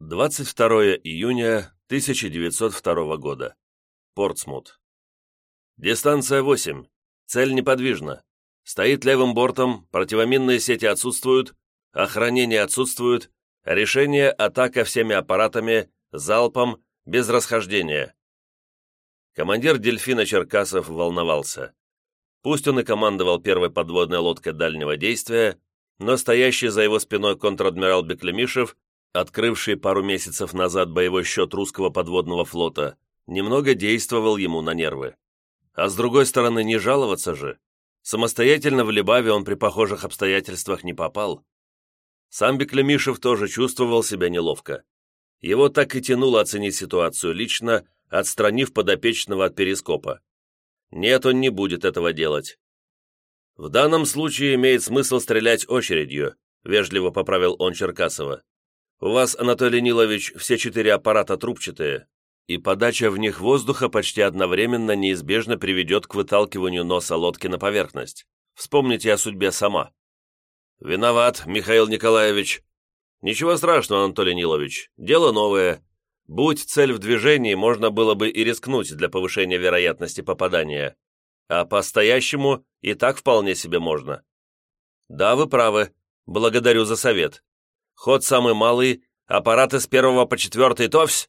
22 июня 1902 года. Портсмут. Дистанция 8. Цель неподвижна. Стоит левым бортом, противоминные сети отсутствуют, охранение отсутствует, решение атака всеми аппаратами, залпом, без расхождения. Командир дельфина Черкасов волновался. Пусть он и командовал первой подводной лодкой дальнего действия, но стоящий за его спиной контр-адмирал Беклемишев открывший пару месяцев назад боевой счет русского подводного флота, немного действовал ему на нервы. А с другой стороны, не жаловаться же. Самостоятельно в Либаве он при похожих обстоятельствах не попал. Сам Беклемишев тоже чувствовал себя неловко. Его так и тянуло оценить ситуацию лично, отстранив подопечного от перископа. Нет, он не будет этого делать. В данном случае имеет смысл стрелять очередью, вежливо поправил он Черкасова. У вас, Анатолий Нилович, все четыре аппарата трубчатые, и подача в них воздуха почти одновременно неизбежно приведет к выталкиванию носа лодки на поверхность. Вспомните о судьбе сама. Виноват, Михаил Николаевич. Ничего страшного, Анатолий Нилович, дело новое. Будь цель в движении, можно было бы и рискнуть для повышения вероятности попадания. А по-стоящему и так вполне себе можно. Да, вы правы. Благодарю за совет. Ход самый малый, аппараты с первого по четвертый товсь.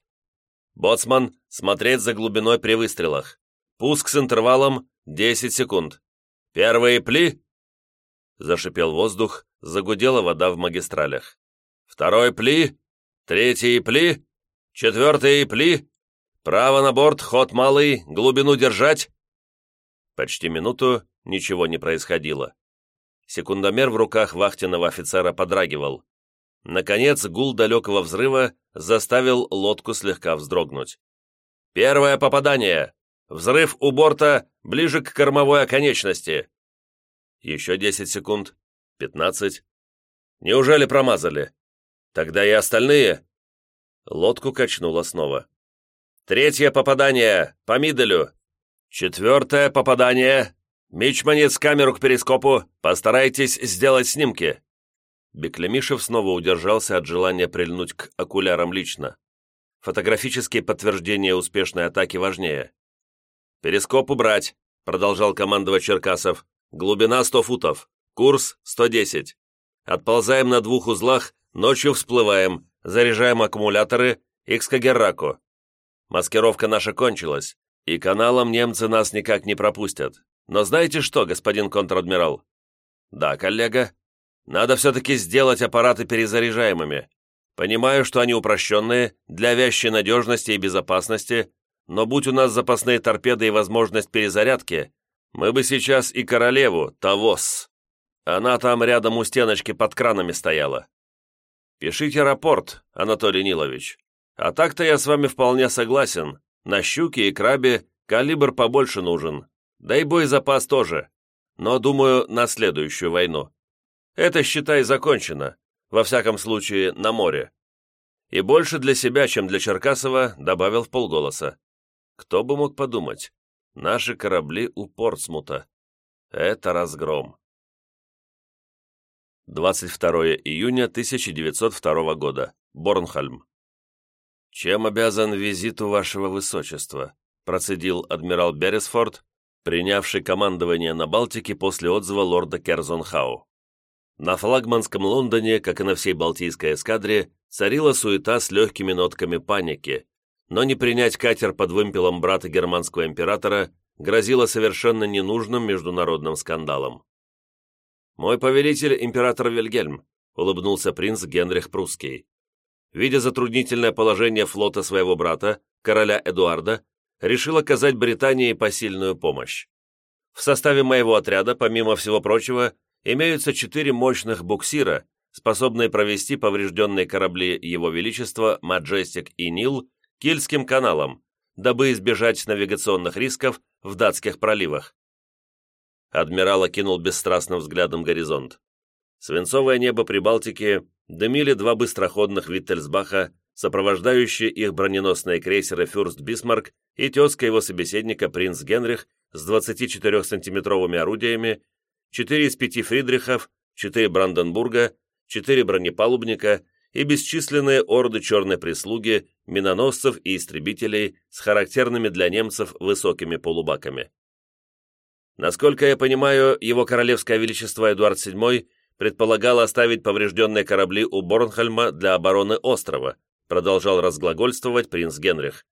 Боцман, смотреть за глубиной при выстрелах. Пуск с интервалом 10 секунд. Первые пли. Зашипел воздух, загудела вода в магистралях. Второй пли, третий пли, четвертый пли. Право на борт, ход малый, глубину держать. Почти минуту ничего не происходило. Секундомер в руках вахтенного офицера подрагивал. Наконец, гул далекого взрыва заставил лодку слегка вздрогнуть. «Первое попадание! Взрыв у борта ближе к кормовой оконечности!» Еще десять секунд. Пятнадцать. Неужели промазали? Тогда и остальные. Лодку качнуло снова. Третье попадание! По миделю! Четвертое попадание! Мичманец камеру к перископу! Постарайтесь сделать снимки! Беклемишев снова удержался от желания прильнуть к окулярам лично. Фотографические подтверждения успешной атаки важнее. «Перископ убрать», — продолжал командовать Черкасов. «Глубина 100 футов. Курс 110. Отползаем на двух узлах, ночью всплываем, заряжаем аккумуляторы и к Скагерраку. Маскировка наша кончилась, и каналом немцы нас никак не пропустят. Но знаете что, господин контр-адмирал?» «Да, коллега», надо все-таки сделать аппараты перезаряжаемыми. Понимаю, что они упрощенные, для вящей надежности и безопасности, но будь у нас запасные торпеды и возможность перезарядки, мы бы сейчас и королеву, Тавос. Она там рядом у стеночки под кранами стояла. Пишите рапорт, Анатолий Нилович. А так-то я с вами вполне согласен. На щуке и крабе калибр побольше нужен. Да и боезапас тоже. Но, думаю, на следующую войну. Это, считай, закончено, во всяком случае, на море. И больше для себя, чем для Черкасова, добавил в полголоса. Кто бы мог подумать? Наши корабли у Портсмута. Это разгром. 22 июня 1902 года. Борнхольм. «Чем обязан визиту вашего высочества?» процедил адмирал Бересфорд, принявший командование на Балтике после отзыва лорда Керзонхау. На флагманском Лондоне, как и на всей Балтийской эскадре, царила суета с легкими нотками паники, но не принять катер под вымпелом брата германского императора грозило совершенно ненужным международным скандалом. «Мой повелитель, император Вильгельм», — улыбнулся принц Генрих Прусский. Видя затруднительное положение флота своего брата, короля Эдуарда, решил оказать Британии посильную помощь. В составе моего отряда, помимо всего прочего, имеются четыре мощных буксира, способные провести поврежденные корабли Его Величества Маджестик и Нил Кильским каналом, дабы избежать навигационных рисков в датских проливах. Адмирал окинул бесстрастным взглядом горизонт. Свинцовое небо Прибалтики дымили два быстроходных Виттельсбаха, сопровождающие их броненосные крейсеры «Фюрст Бисмарк» и тезка его собеседника «Принц Генрих» с 24-сантиметровыми орудиями четыре из пяти Фридрихов, четыре Бранденбурга, четыре бронепалубника и бесчисленные орды черной прислуги, миноносцев и истребителей с характерными для немцев высокими полубаками. Насколько я понимаю, его королевское величество Эдуард VII предполагал оставить поврежденные корабли у Борнхольма для обороны острова, продолжал разглагольствовать принц Генрих.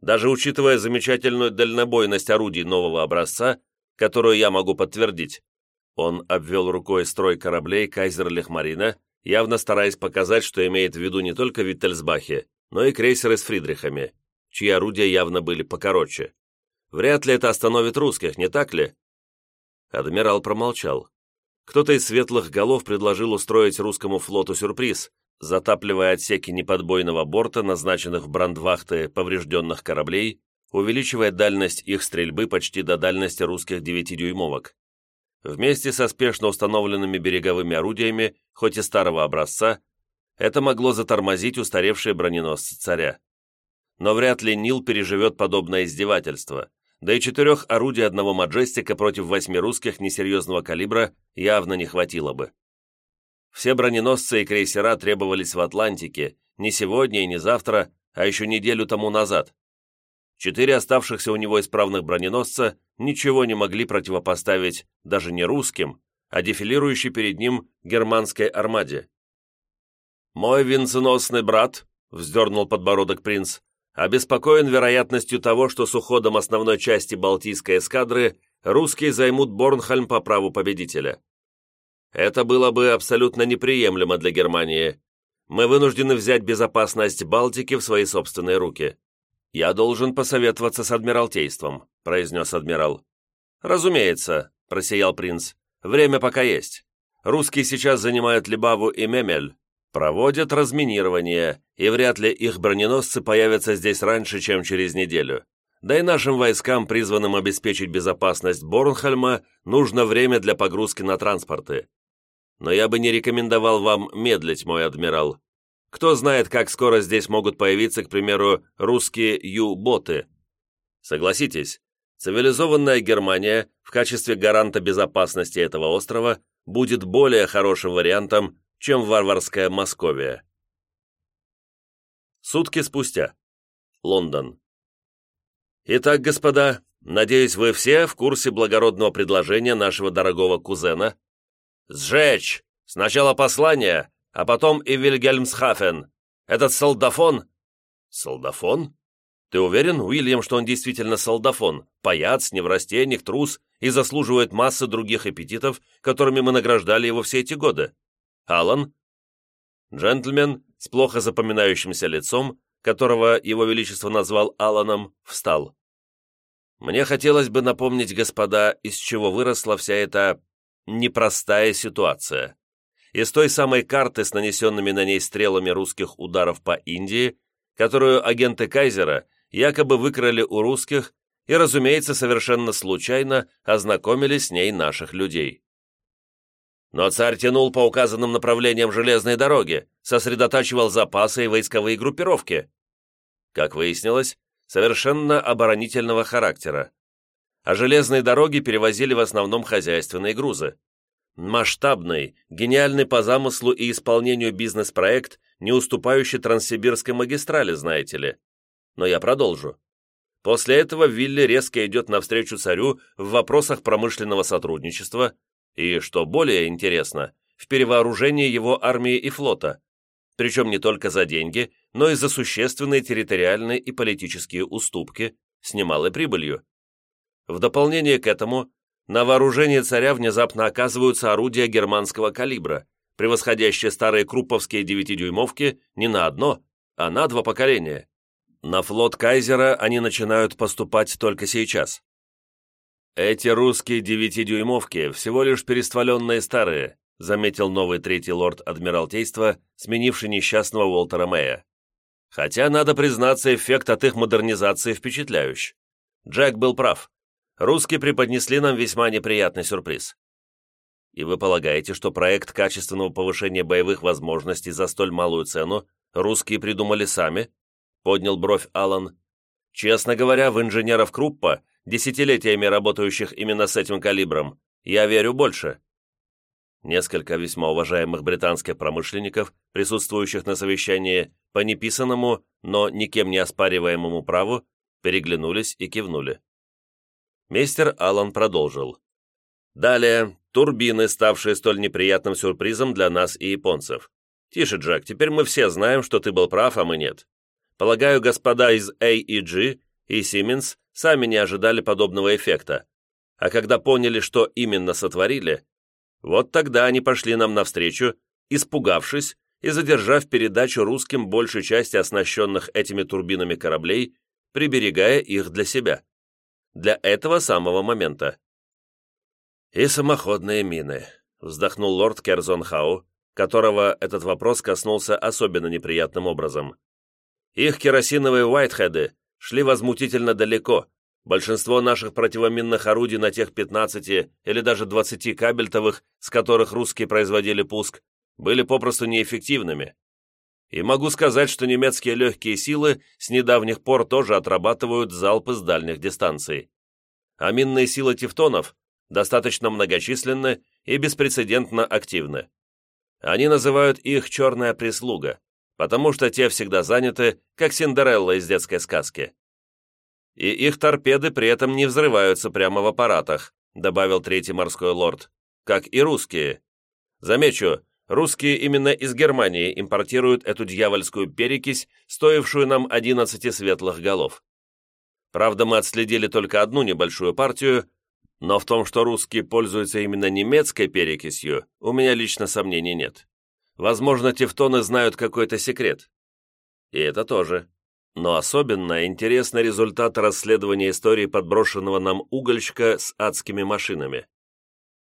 Даже учитывая замечательную дальнобойность орудий нового образца, которую я могу подтвердить, он обвел рукой строй кораблей Кайзер-Лехмарина, явно стараясь показать, что имеет в виду не только Виттельсбахи, но и крейсеры с Фридрихами, чьи орудия явно были покороче. Вряд ли это остановит русских, не так ли?» Адмирал промолчал. Кто-то из светлых голов предложил устроить русскому флоту сюрприз, затапливая отсеки неподбойного борта, назначенных в брандвахты поврежденных кораблей, увеличивая дальность их стрельбы почти до дальности русских девятидюймовок. Вместе со спешно установленными береговыми орудиями, хоть и старого образца, это могло затормозить устаревшие броненосцы царя. Но вряд ли Нил переживет подобное издевательство, да и четырех орудий одного «Маджестика» против восьми русских несерьезного калибра явно не хватило бы. Все броненосцы и крейсера требовались в Атлантике не сегодня и не завтра, а еще неделю тому назад. Четыре оставшихся у него исправных броненосца ничего не могли противопоставить даже не русским, а дефилирующей перед ним германской армаде. «Мой венценосный брат», — вздернул подбородок принц, обеспокоен вероятностью того, что с уходом основной части Балтийской эскадры русские займут Борнхольм по праву победителя. Это было бы абсолютно неприемлемо для Германии. Мы вынуждены взять безопасность Балтики в свои собственные руки. Я должен посоветоваться с Адмиралтейством», — произнес адмирал. «Разумеется», — просиял принц. «Время пока есть. Русские сейчас занимают Либаву и Мемель, Проводят разминирование, и вряд ли их броненосцы появятся здесь раньше, чем через неделю. Да и нашим войскам, призванным обеспечить безопасность Борнхольма, нужно время для погрузки на транспорты. Но я бы не рекомендовал вам медлить, мой адмирал. Кто знает, как скоро здесь могут появиться, к примеру, русские Ю-боты. Согласитесь, цивилизованная Германия в качестве гаранта безопасности этого острова будет более хорошим вариантом, чем варварская Московия. Сутки спустя. Лондон. Итак, господа, надеюсь, вы все в курсе благородного предложения нашего дорогого кузена. Сжечь! Сначала послание, а потом и Вильгельмсхафен. Этот солдафон... Солдафон? Ты уверен, Уильям, что он действительно солдафон, паяц, неврастенник, трус и заслуживает массы других эпитетов, которыми мы награждали его все эти годы? Алан?» Джентльмен с плохо запоминающимся лицом, которого его величество назвал Аланом, встал. «Мне хотелось бы напомнить, господа, из чего выросла вся эта непростая ситуация. Из той самой карты с нанесенными на ней стрелами русских ударов по Индии, которую агенты Кайзера якобы выкрали у русских и, разумеется, совершенно случайно ознакомились с ней наших людей. Но царь тянул по указанным направлениям железной дороги, сосредотачивал запасы и войсковые группировки. Как выяснилось, совершенно оборонительного характера. А железные дороги перевозили в основном хозяйственные грузы. Масштабный, гениальный по замыслу и исполнению бизнес-проект, не уступающий Транссибирской магистрали, знаете ли. Но я продолжу. После этого Вилли резко идет навстречу царю в вопросах промышленного сотрудничества, и, что более интересно, в перевооружении его армии и флота, причем не только за деньги, но и за существенные территориальные и политические уступки с немалой прибылью. В дополнение к этому, на вооружении царя внезапно оказываются орудия германского калибра, превосходящие старые крупповские девятидюймовки не на одно, а на два поколения. На флот Кайзера они начинают поступать только сейчас. «Эти русские девятидюймовки всего лишь перестволенные старые», заметил новый третий лорд Адмиралтейства, сменивший несчастного Уолтера Мэя. Хотя, надо признаться, эффект от их модернизации впечатляющий. Джек был прав. Русские преподнесли нам весьма неприятный сюрприз. И вы полагаете, что проект качественного повышения боевых возможностей за столь малую цену русские придумали сами? Поднял бровь Алан. Честно говоря, в инженеров Круппа десятилетиями работающих именно с этим калибром, я верю больше. Несколько весьма уважаемых британских промышленников, присутствующих на совещании по неписанному, но никем не оспариваемому праву, переглянулись и кивнули. Мистер Аллан продолжил. Далее, турбины, ставшие столь неприятным сюрпризом для нас и японцев. Тише, Джек, теперь мы все знаем, что ты был прав, а мы нет. Полагаю, господа из AEG и Siemens сами не ожидали подобного эффекта. А когда поняли, что именно сотворили, вот тогда они пошли нам навстречу, испугавшись и задержав передачу русским большей части оснащенных этими турбинами кораблей, приберегая их для себя. Для этого самого момента. «И самоходные мины», — вздохнул лорд Керзонхау, которого этот вопрос коснулся особенно неприятным образом. «Их керосиновые Уайтхеды шли возмутительно далеко, Большинство наших противоминных орудий на тех 15 или даже 20 кабельтовых, с которых русские производили пуск, были попросту неэффективными. И могу сказать, что немецкие легкие силы с недавних пор тоже отрабатывают залпы с дальних дистанций. А минные силы тевтонов достаточно многочисленны и беспрецедентно активны. Они называют их «черная прислуга», потому что те всегда заняты, как Синдерелла из детской сказки и их торпеды при этом не взрываются прямо в аппаратах», добавил третий морской лорд, как и русские. Замечу, русские именно из Германии импортируют эту дьявольскую перекись, стоившую нам 11 светлых голов. Правда, мы отследили только одну небольшую партию, но в том, что русские пользуются именно немецкой перекисью, у меня лично сомнений нет. Возможно, тевтоны знают какой-то секрет. И это тоже. Но особенно интересны результаты расследования истории подброшенного нам угольщика с адскими машинами.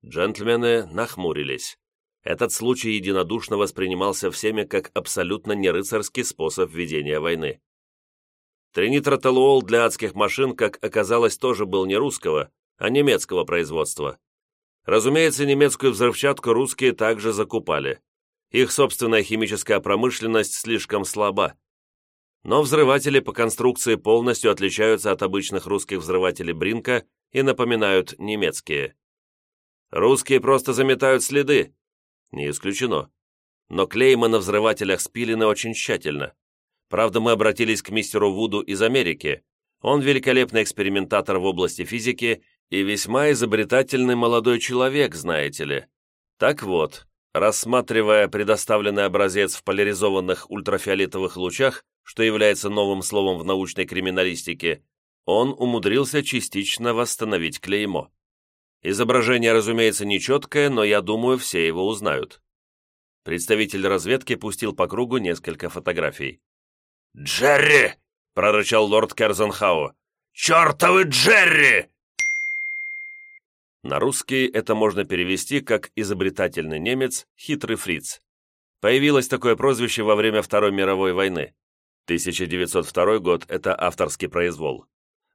Джентльмены нахмурились. Этот случай единодушно воспринимался всеми как абсолютно нерыцарский способ ведения войны. Тринитротолуол для адских машин, как оказалось, тоже был не русского, а немецкого производства. Разумеется, немецкую взрывчатку русские также закупали. Их собственная химическая промышленность слишком слаба, но взрыватели по конструкции полностью отличаются от обычных русских взрывателей Бринка и напоминают немецкие. Русские просто заметают следы. Не исключено. Но клеймы на взрывателях спилены очень тщательно. Правда, мы обратились к мистеру Вуду из Америки. Он великолепный экспериментатор в области физики и весьма изобретательный молодой человек, знаете ли. Так вот, рассматривая предоставленный образец в поляризованных ультрафиолетовых лучах, что является новым словом в научной криминалистике, он умудрился частично восстановить клеймо. Изображение, разумеется, нечеткое, но я думаю, все его узнают. Представитель разведки пустил по кругу несколько фотографий. «Джерри!» — прорычал лорд Керзенхау. «Чертовы Джерри!» На русский это можно перевести как «изобретательный немец, хитрый фриц». Появилось такое прозвище во время Второй мировой войны. 1902 год – это авторский произвол.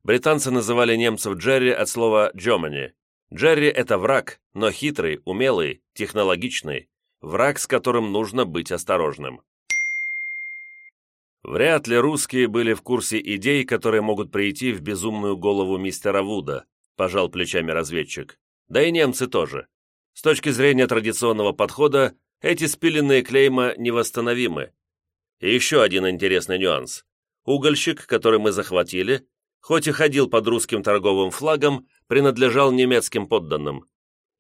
Британцы называли немцев Джерри от слова «Germany». Джерри – это враг, но хитрый, умелый, технологичный. Враг, с которым нужно быть осторожным. Вряд ли русские были в курсе идей, которые могут прийти в безумную голову мистера Вуда, пожал плечами разведчик. Да и немцы тоже. С точки зрения традиционного подхода, эти спиленные клейма невосстановимы, и еще один интересный нюанс. Угольщик, который мы захватили, хоть и ходил под русским торговым флагом, принадлежал немецким подданным.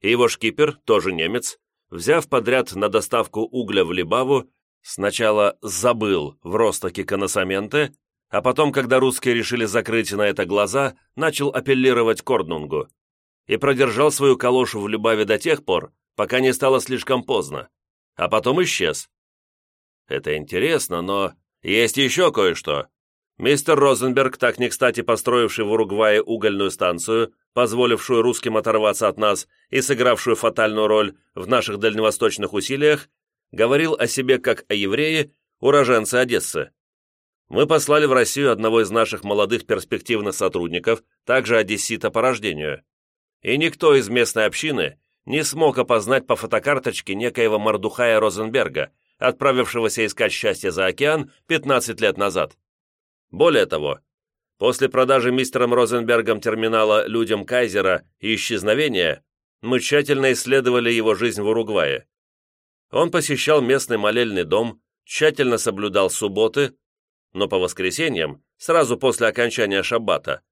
И его шкипер, тоже немец, взяв подряд на доставку угля в Либаву, сначала забыл в Ростоке коносаменты, а потом, когда русские решили закрыть на это глаза, начал апеллировать Корднунгу и продержал свою калошу в Любаве до тех пор, пока не стало слишком поздно, а потом исчез, это интересно, но есть еще кое-что. Мистер Розенберг, так не кстати построивший в Уругвае угольную станцию, позволившую русским оторваться от нас и сыгравшую фатальную роль в наших дальневосточных усилиях, говорил о себе как о еврее, уроженце Одессы. Мы послали в Россию одного из наших молодых перспективных сотрудников, также одессита по рождению. И никто из местной общины не смог опознать по фотокарточке некоего Мардухая Розенберга, отправившегося искать счастье за океан 15 лет назад. Более того, после продажи мистером Розенбергом терминала людям Кайзера и исчезновения, мы тщательно исследовали его жизнь в Уругвае. Он посещал местный молельный дом, тщательно соблюдал субботы, но по воскресеньям, сразу после окончания шаббата,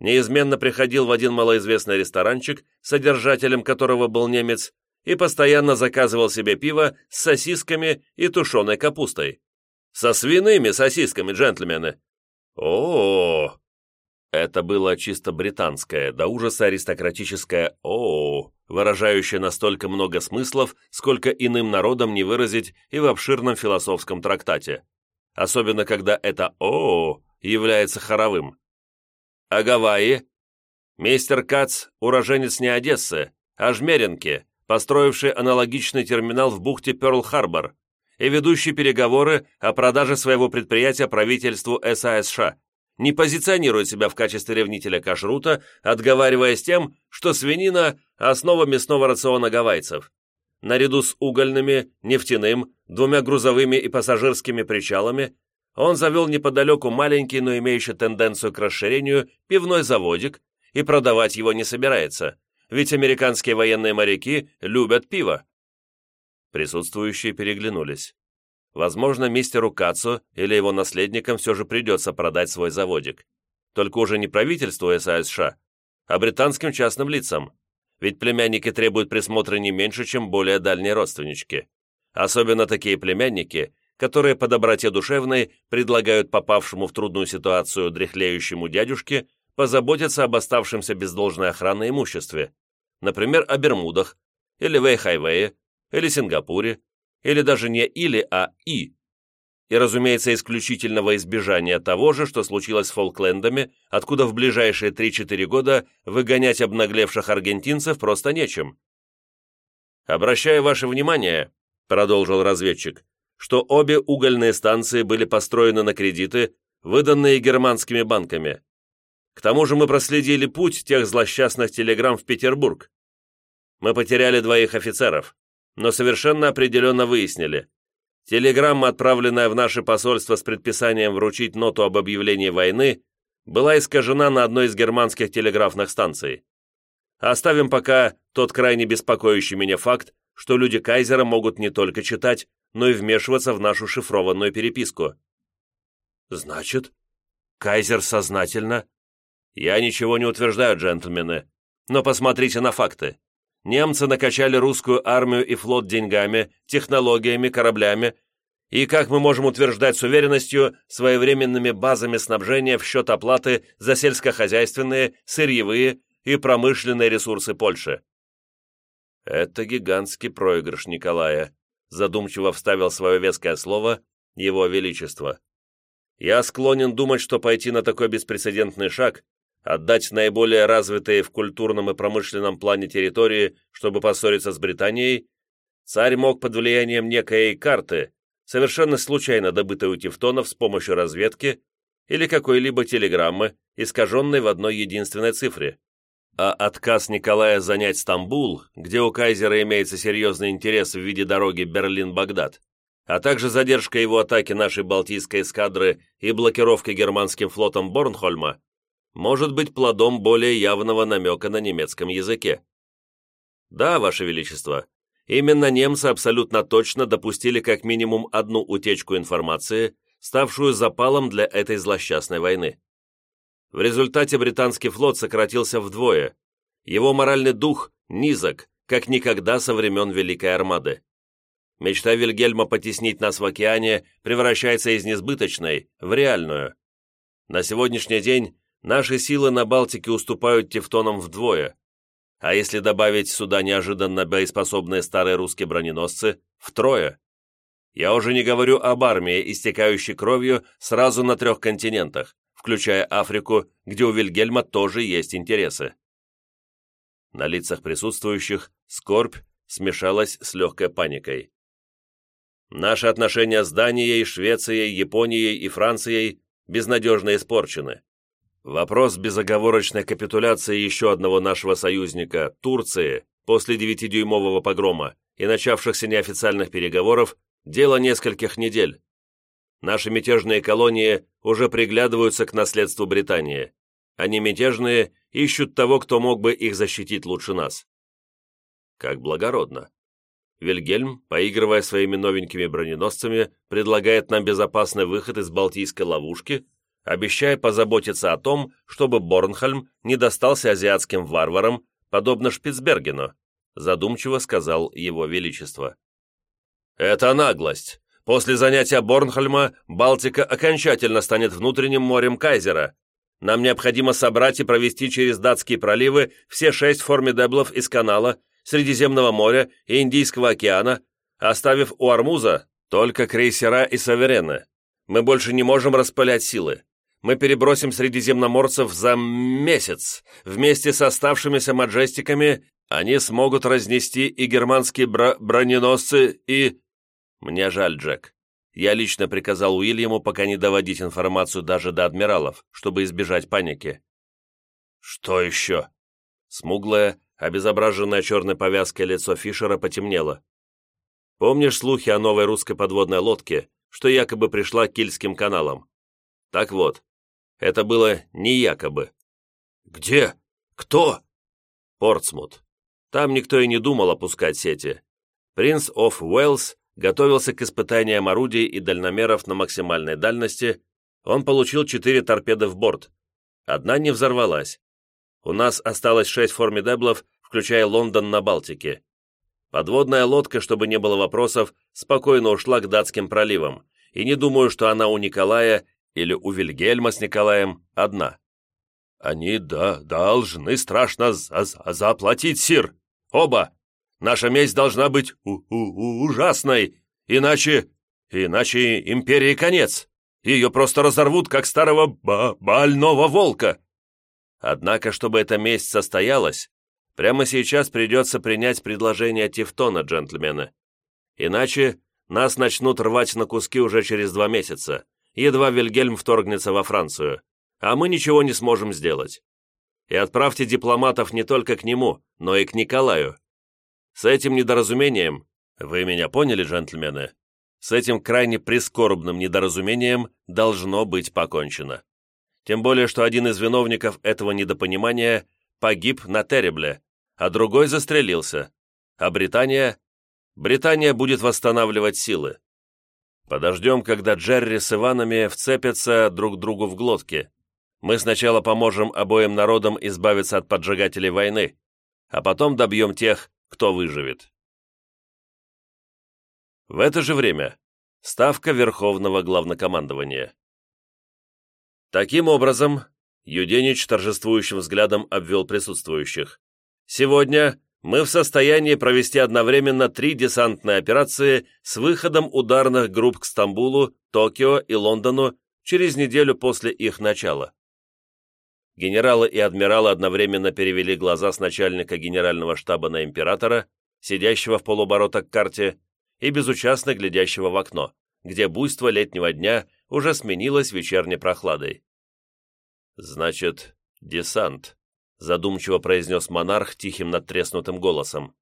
неизменно приходил в один малоизвестный ресторанчик, содержателем которого был немец, и постоянно заказывал себе пиво с сосисками и тушеной капустой. Со свиными сосисками, джентльмены. О, -о, -о, Это было чисто британское, до ужаса аристократическое о, -о выражающее настолько много смыслов, сколько иным народам не выразить и в обширном философском трактате. Особенно, когда это о, -о является хоровым. А Гавайи? Мистер Кац – уроженец не Одессы, а Жмеринки, построивший аналогичный терминал в бухте Пёрл-Харбор и ведущий переговоры о продаже своего предприятия правительству САСШ, не позиционирует себя в качестве ревнителя кашрута, отговариваясь тем, что свинина – основа мясного рациона гавайцев. Наряду с угольными, нефтяным, двумя грузовыми и пассажирскими причалами он завел неподалеку маленький, но имеющий тенденцию к расширению, пивной заводик и продавать его не собирается, ведь американские военные моряки любят пиво. Присутствующие переглянулись. Возможно, мистеру Кацу или его наследникам все же придется продать свой заводик. Только уже не правительству САСШ, а британским частным лицам. Ведь племянники требуют присмотра не меньше, чем более дальние родственнички. Особенно такие племянники, которые по доброте душевной предлагают попавшему в трудную ситуацию дряхлеющему дядюшке позаботиться об оставшемся без должной охраны имуществе, например, о Бермудах, или Вэйхайвее, или Сингапуре, или даже не или, а и. И, разумеется, исключительно во избежание того же, что случилось с Фолклендами, откуда в ближайшие 3-4 года выгонять обнаглевших аргентинцев просто нечем. «Обращаю ваше внимание», — продолжил разведчик, что обе угольные станции были построены на кредиты, выданные германскими банками. К тому же мы проследили путь тех злосчастных телеграмм в Петербург. Мы потеряли двоих офицеров, но совершенно определенно выяснили. Телеграмма, отправленная в наше посольство с предписанием вручить ноту об объявлении войны, была искажена на одной из германских телеграфных станций. Оставим пока тот крайне беспокоящий меня факт, что люди Кайзера могут не только читать, но и вмешиваться в нашу шифрованную переписку. Значит, Кайзер сознательно? Я ничего не утверждаю, джентльмены, но посмотрите на факты. Немцы накачали русскую армию и флот деньгами, технологиями, кораблями, и, как мы можем утверждать с уверенностью, своевременными базами снабжения в счет оплаты за сельскохозяйственные, сырьевые и промышленные ресурсы Польши. Это гигантский проигрыш Николая, задумчиво вставил свое веское слово «Его Величество». Я склонен думать, что пойти на такой беспрецедентный шаг, отдать наиболее развитые в культурном и промышленном плане территории, чтобы поссориться с Британией, царь мог под влиянием некой карты, совершенно случайно добытой у тевтонов с помощью разведки или какой-либо телеграммы, искаженной в одной единственной цифре. А отказ Николая занять Стамбул, где у кайзера имеется серьезный интерес в виде дороги Берлин-Багдад, а также задержка его атаки нашей Балтийской эскадры и блокировка германским флотом Борнхольма, может быть плодом более явного намека на немецком языке. Да, Ваше Величество, именно немцы абсолютно точно допустили как минимум одну утечку информации, ставшую запалом для этой злосчастной войны. В результате британский флот сократился вдвое. Его моральный дух низок, как никогда со времен Великой Армады. Мечта Вильгельма потеснить нас в океане превращается из несбыточной в реальную. На сегодняшний день наши силы на Балтике уступают тевтонам вдвое, а если добавить сюда неожиданно боеспособные старые русские броненосцы, втрое. Я уже не говорю об армии, истекающей кровью сразу на трех континентах включая Африку, где у Вильгельма тоже есть интересы. На лицах присутствующих скорбь смешалась с легкой паникой. Наши отношения с Данией, Швецией, Японией и Францией безнадежно испорчены. Вопрос безоговорочной капитуляции еще одного нашего союзника, Турции, после девятидюймового погрома и начавшихся неофициальных переговоров – дело нескольких недель. Наши мятежные колонии уже приглядываются к наследству Британии. Они мятежные ищут того, кто мог бы их защитить лучше нас. Как благородно. Вильгельм, поигрывая своими новенькими броненосцами, предлагает нам безопасный выход из Балтийской ловушки, обещая позаботиться о том, чтобы Борнхольм не достался азиатским варварам, подобно Шпицбергену, задумчиво сказал его величество. «Это наглость. После занятия Борнхольма Балтика окончательно станет внутренним морем Кайзера. Нам необходимо собрать и провести через датские проливы все шесть формидеблов из канала, Средиземного моря и Индийского океана, оставив у Армуза только крейсера и саверены. Мы больше не можем распылять силы. Мы перебросим средиземноморцев за месяц. Вместе с оставшимися маджестиками они смогут разнести и германские бро броненосцы, и... Мне жаль, Джек. Я лично приказал Уильяму пока не доводить информацию даже до адмиралов, чтобы избежать паники. Что еще? Смуглое, обезображенное черной повязкой лицо Фишера потемнело. Помнишь слухи о новой русской подводной лодке, что якобы пришла к Кильским каналам? Так вот, это было не якобы. Где? Кто? Портсмут. Там никто и не думал опускать сети. Принц оф Уэльс готовился к испытаниям орудий и дальномеров на максимальной дальности, он получил четыре торпеды в борт. Одна не взорвалась. У нас осталось шесть формидеблов, включая Лондон на Балтике. Подводная лодка, чтобы не было вопросов, спокойно ушла к датским проливам, и не думаю, что она у Николая или у Вильгельма с Николаем одна. Они, да, должны страшно за -за заплатить, сир. Оба. Наша месть должна быть у -у ужасной, иначе... иначе империи конец. Ее просто разорвут, как старого больного волка. Однако, чтобы эта месть состоялась, прямо сейчас придется принять предложение Тевтона, джентльмены. Иначе нас начнут рвать на куски уже через два месяца, едва Вильгельм вторгнется во Францию, а мы ничего не сможем сделать. И отправьте дипломатов не только к нему, но и к Николаю. С этим недоразумением, вы меня поняли, джентльмены, с этим крайне прискорбным недоразумением должно быть покончено. Тем более, что один из виновников этого недопонимания погиб на Теребле, а другой застрелился. А Британия? Британия будет восстанавливать силы. Подождем, когда Джерри с Иванами вцепятся друг другу в глотки. Мы сначала поможем обоим народам избавиться от поджигателей войны, а потом добьем тех, кто выживет. В это же время Ставка Верховного Главнокомандования. Таким образом, Юденич торжествующим взглядом обвел присутствующих. Сегодня мы в состоянии провести одновременно три десантные операции с выходом ударных групп к Стамбулу, Токио и Лондону через неделю после их начала. Генералы и адмиралы одновременно перевели глаза с начальника генерального штаба на императора, сидящего в полуборота к карте, и безучастно глядящего в окно, где буйство летнего дня уже сменилось вечерней прохладой. «Значит, десант», — задумчиво произнес монарх тихим надтреснутым голосом.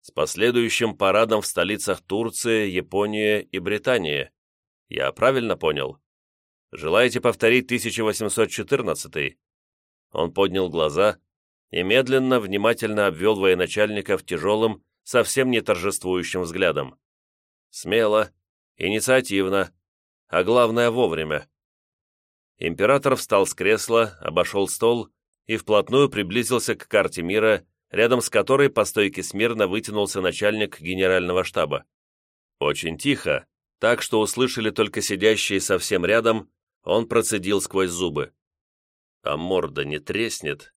«С последующим парадом в столицах Турции, Японии и Британии. Я правильно понял? Желаете повторить 1814 он поднял глаза и медленно, внимательно обвел военачальников тяжелым, совсем не торжествующим взглядом. Смело, инициативно, а главное вовремя. Император встал с кресла, обошел стол и вплотную приблизился к карте мира, рядом с которой по стойке смирно вытянулся начальник генерального штаба. Очень тихо, так что услышали только сидящие совсем рядом, он процедил сквозь зубы а морда не треснет.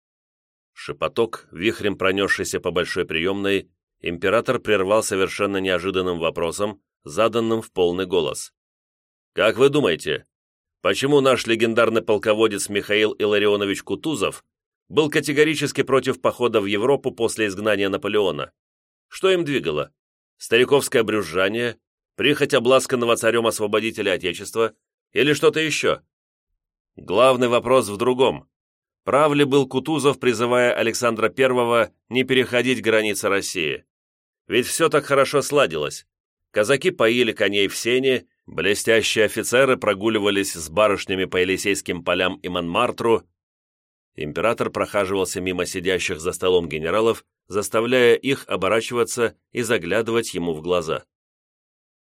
Шепоток, вихрем пронесшийся по большой приемной, император прервал совершенно неожиданным вопросом, заданным в полный голос. «Как вы думаете, почему наш легендарный полководец Михаил Илларионович Кутузов был категорически против похода в Европу после изгнания Наполеона? Что им двигало? Стариковское брюзжание, прихоть обласканного царем-освободителя Отечества или что-то еще?» Главный вопрос в другом. Прав ли был Кутузов, призывая Александра I не переходить границы России? Ведь все так хорошо сладилось. Казаки поили коней в сене, блестящие офицеры прогуливались с барышнями по Елисейским полям и Монмартру. Император прохаживался мимо сидящих за столом генералов, заставляя их оборачиваться и заглядывать ему в глаза.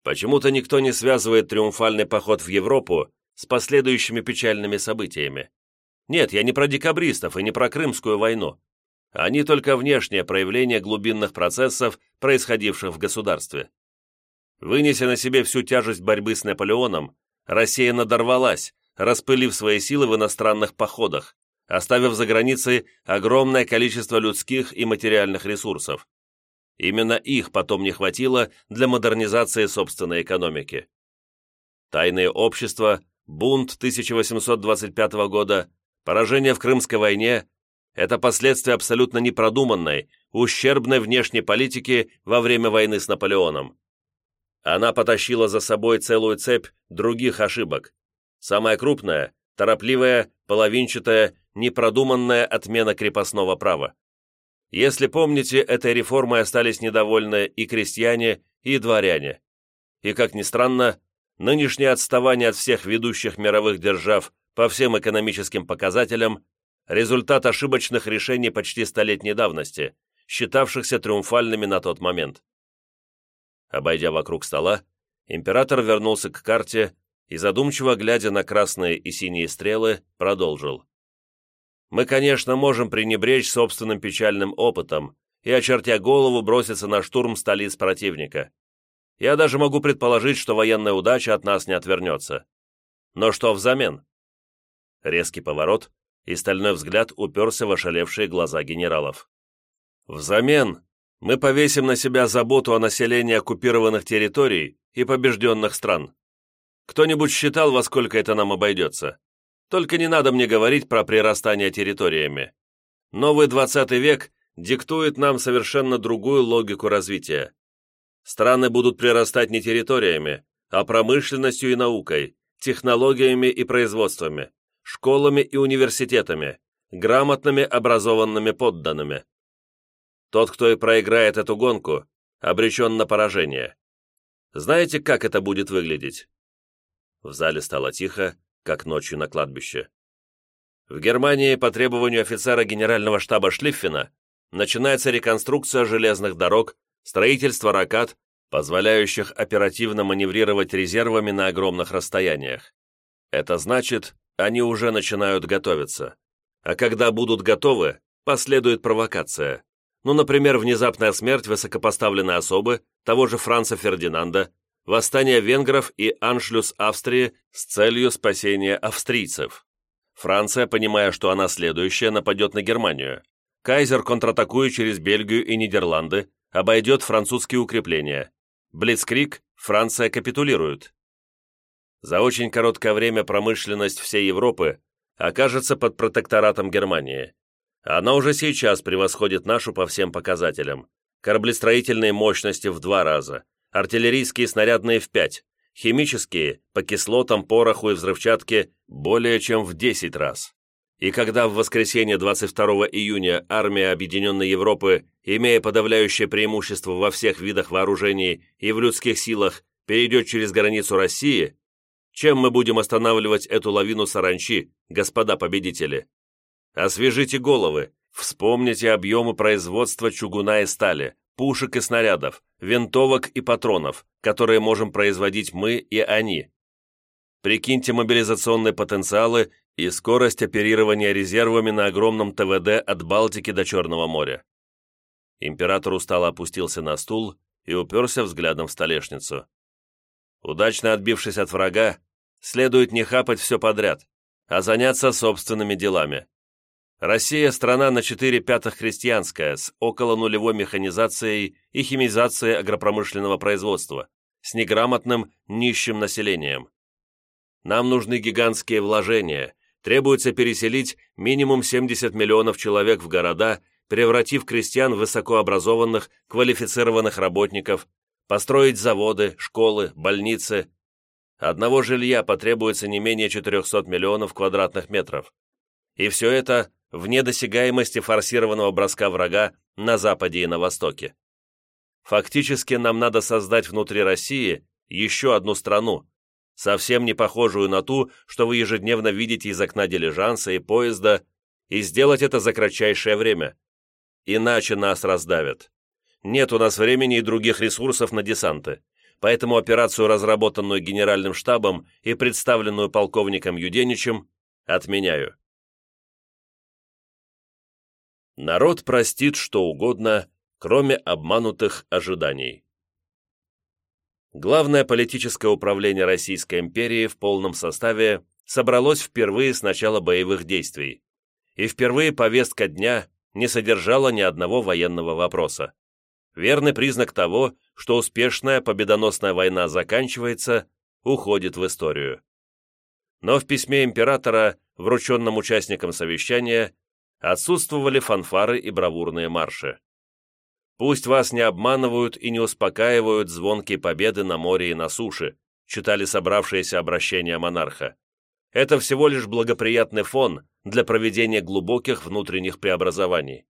Почему-то никто не связывает триумфальный поход в Европу с последующими печальными событиями. Нет, я не про декабристов и не про Крымскую войну. Они только внешнее проявление глубинных процессов, происходивших в государстве. Вынеся на себе всю тяжесть борьбы с Наполеоном, Россия надорвалась, распылив свои силы в иностранных походах, оставив за границей огромное количество людских и материальных ресурсов. Именно их потом не хватило для модернизации собственной экономики. Тайные общества, бунт 1825 года, поражение в Крымской войне – это последствия абсолютно непродуманной, ущербной внешней политики во время войны с Наполеоном. Она потащила за собой целую цепь других ошибок. Самая крупная – торопливая, половинчатая, непродуманная отмена крепостного права. Если помните, этой реформой остались недовольны и крестьяне, и дворяне. И, как ни странно, нынешнее отставание от всех ведущих мировых держав по всем экономическим показателям – результат ошибочных решений почти столетней давности, считавшихся триумфальными на тот момент. Обойдя вокруг стола, император вернулся к карте и, задумчиво глядя на красные и синие стрелы, продолжил. «Мы, конечно, можем пренебречь собственным печальным опытом и, очертя голову, броситься на штурм столиц противника. Я даже могу предположить, что военная удача от нас не отвернется. Но что взамен?» Резкий поворот, и стальной взгляд уперся в ошалевшие глаза генералов. «Взамен мы повесим на себя заботу о населении оккупированных территорий и побежденных стран. Кто-нибудь считал, во сколько это нам обойдется? Только не надо мне говорить про прирастание территориями. Новый 20 век диктует нам совершенно другую логику развития. Страны будут прирастать не территориями, а промышленностью и наукой, технологиями и производствами, школами и университетами, грамотными образованными подданными. Тот, кто и проиграет эту гонку, обречен на поражение. Знаете, как это будет выглядеть?» В зале стало тихо, как ночью на кладбище. В Германии по требованию офицера генерального штаба Шлиффена начинается реконструкция железных дорог, строительство ракад, позволяющих оперативно маневрировать резервами на огромных расстояниях. Это значит, они уже начинают готовиться. А когда будут готовы, последует провокация ну, например, внезапная смерть высокопоставленной особы, того же Франца Фердинанда, восстание венгров и аншлюс Австрии с целью спасения австрийцев. Франция, понимая, что она следующая, нападет на Германию. Кайзер, контратакуя через Бельгию и Нидерланды, обойдет французские укрепления. Блицкрик, Франция капитулирует. За очень короткое время промышленность всей Европы окажется под протекторатом Германии. Она уже сейчас превосходит нашу по всем показателям. Кораблестроительные мощности в два раза, артиллерийские снарядные в пять, химические по кислотам, пороху и взрывчатке более чем в 10 раз. И когда в воскресенье 22 июня армия Объединенной Европы, имея подавляющее преимущество во всех видах вооружений и в людских силах, перейдет через границу России, чем мы будем останавливать эту лавину саранчи, господа победители? Освежите головы, вспомните объемы производства чугуна и стали, пушек и снарядов, винтовок и патронов, которые можем производить мы и они. Прикиньте мобилизационные потенциалы и скорость оперирования резервами на огромном ТВД от Балтики до Черного моря. Император устало опустился на стул и уперся взглядом в столешницу. Удачно отбившись от врага, следует не хапать все подряд, а заняться собственными делами. Россия – страна на 4 пятых крестьянская, с около нулевой механизацией и химизацией агропромышленного производства, с неграмотным, нищим населением. Нам нужны гигантские вложения, требуется переселить минимум 70 миллионов человек в города, превратив крестьян в высокообразованных, квалифицированных работников, построить заводы, школы, больницы. Одного жилья потребуется не менее 400 миллионов квадратных метров. И все это вне досягаемости форсированного броска врага на западе и на востоке. Фактически нам надо создать внутри России еще одну страну, совсем не похожую на ту, что вы ежедневно видите из окна дилижанса и поезда, и сделать это за кратчайшее время. иначе нас раздавят. Нет у нас времени и других ресурсов на десанты, поэтому операцию, разработанную генеральным штабом и представленную полковником Юденичем, отменяю. Народ простит что угодно, кроме обманутых ожиданий. Главное политическое управление Российской империи в полном составе собралось впервые с начала боевых действий, и впервые повестка дня не содержала ни одного военного вопроса. Верный признак того, что успешная победоносная война заканчивается, уходит в историю. Но в письме императора, врученном участникам совещания, отсутствовали фанфары и бравурные марши. «Пусть вас не обманывают и не успокаивают звонкие победы на море и на суше», читали собравшиеся обращения монарха. Это всего лишь благоприятный фон для проведения глубоких внутренних преобразований.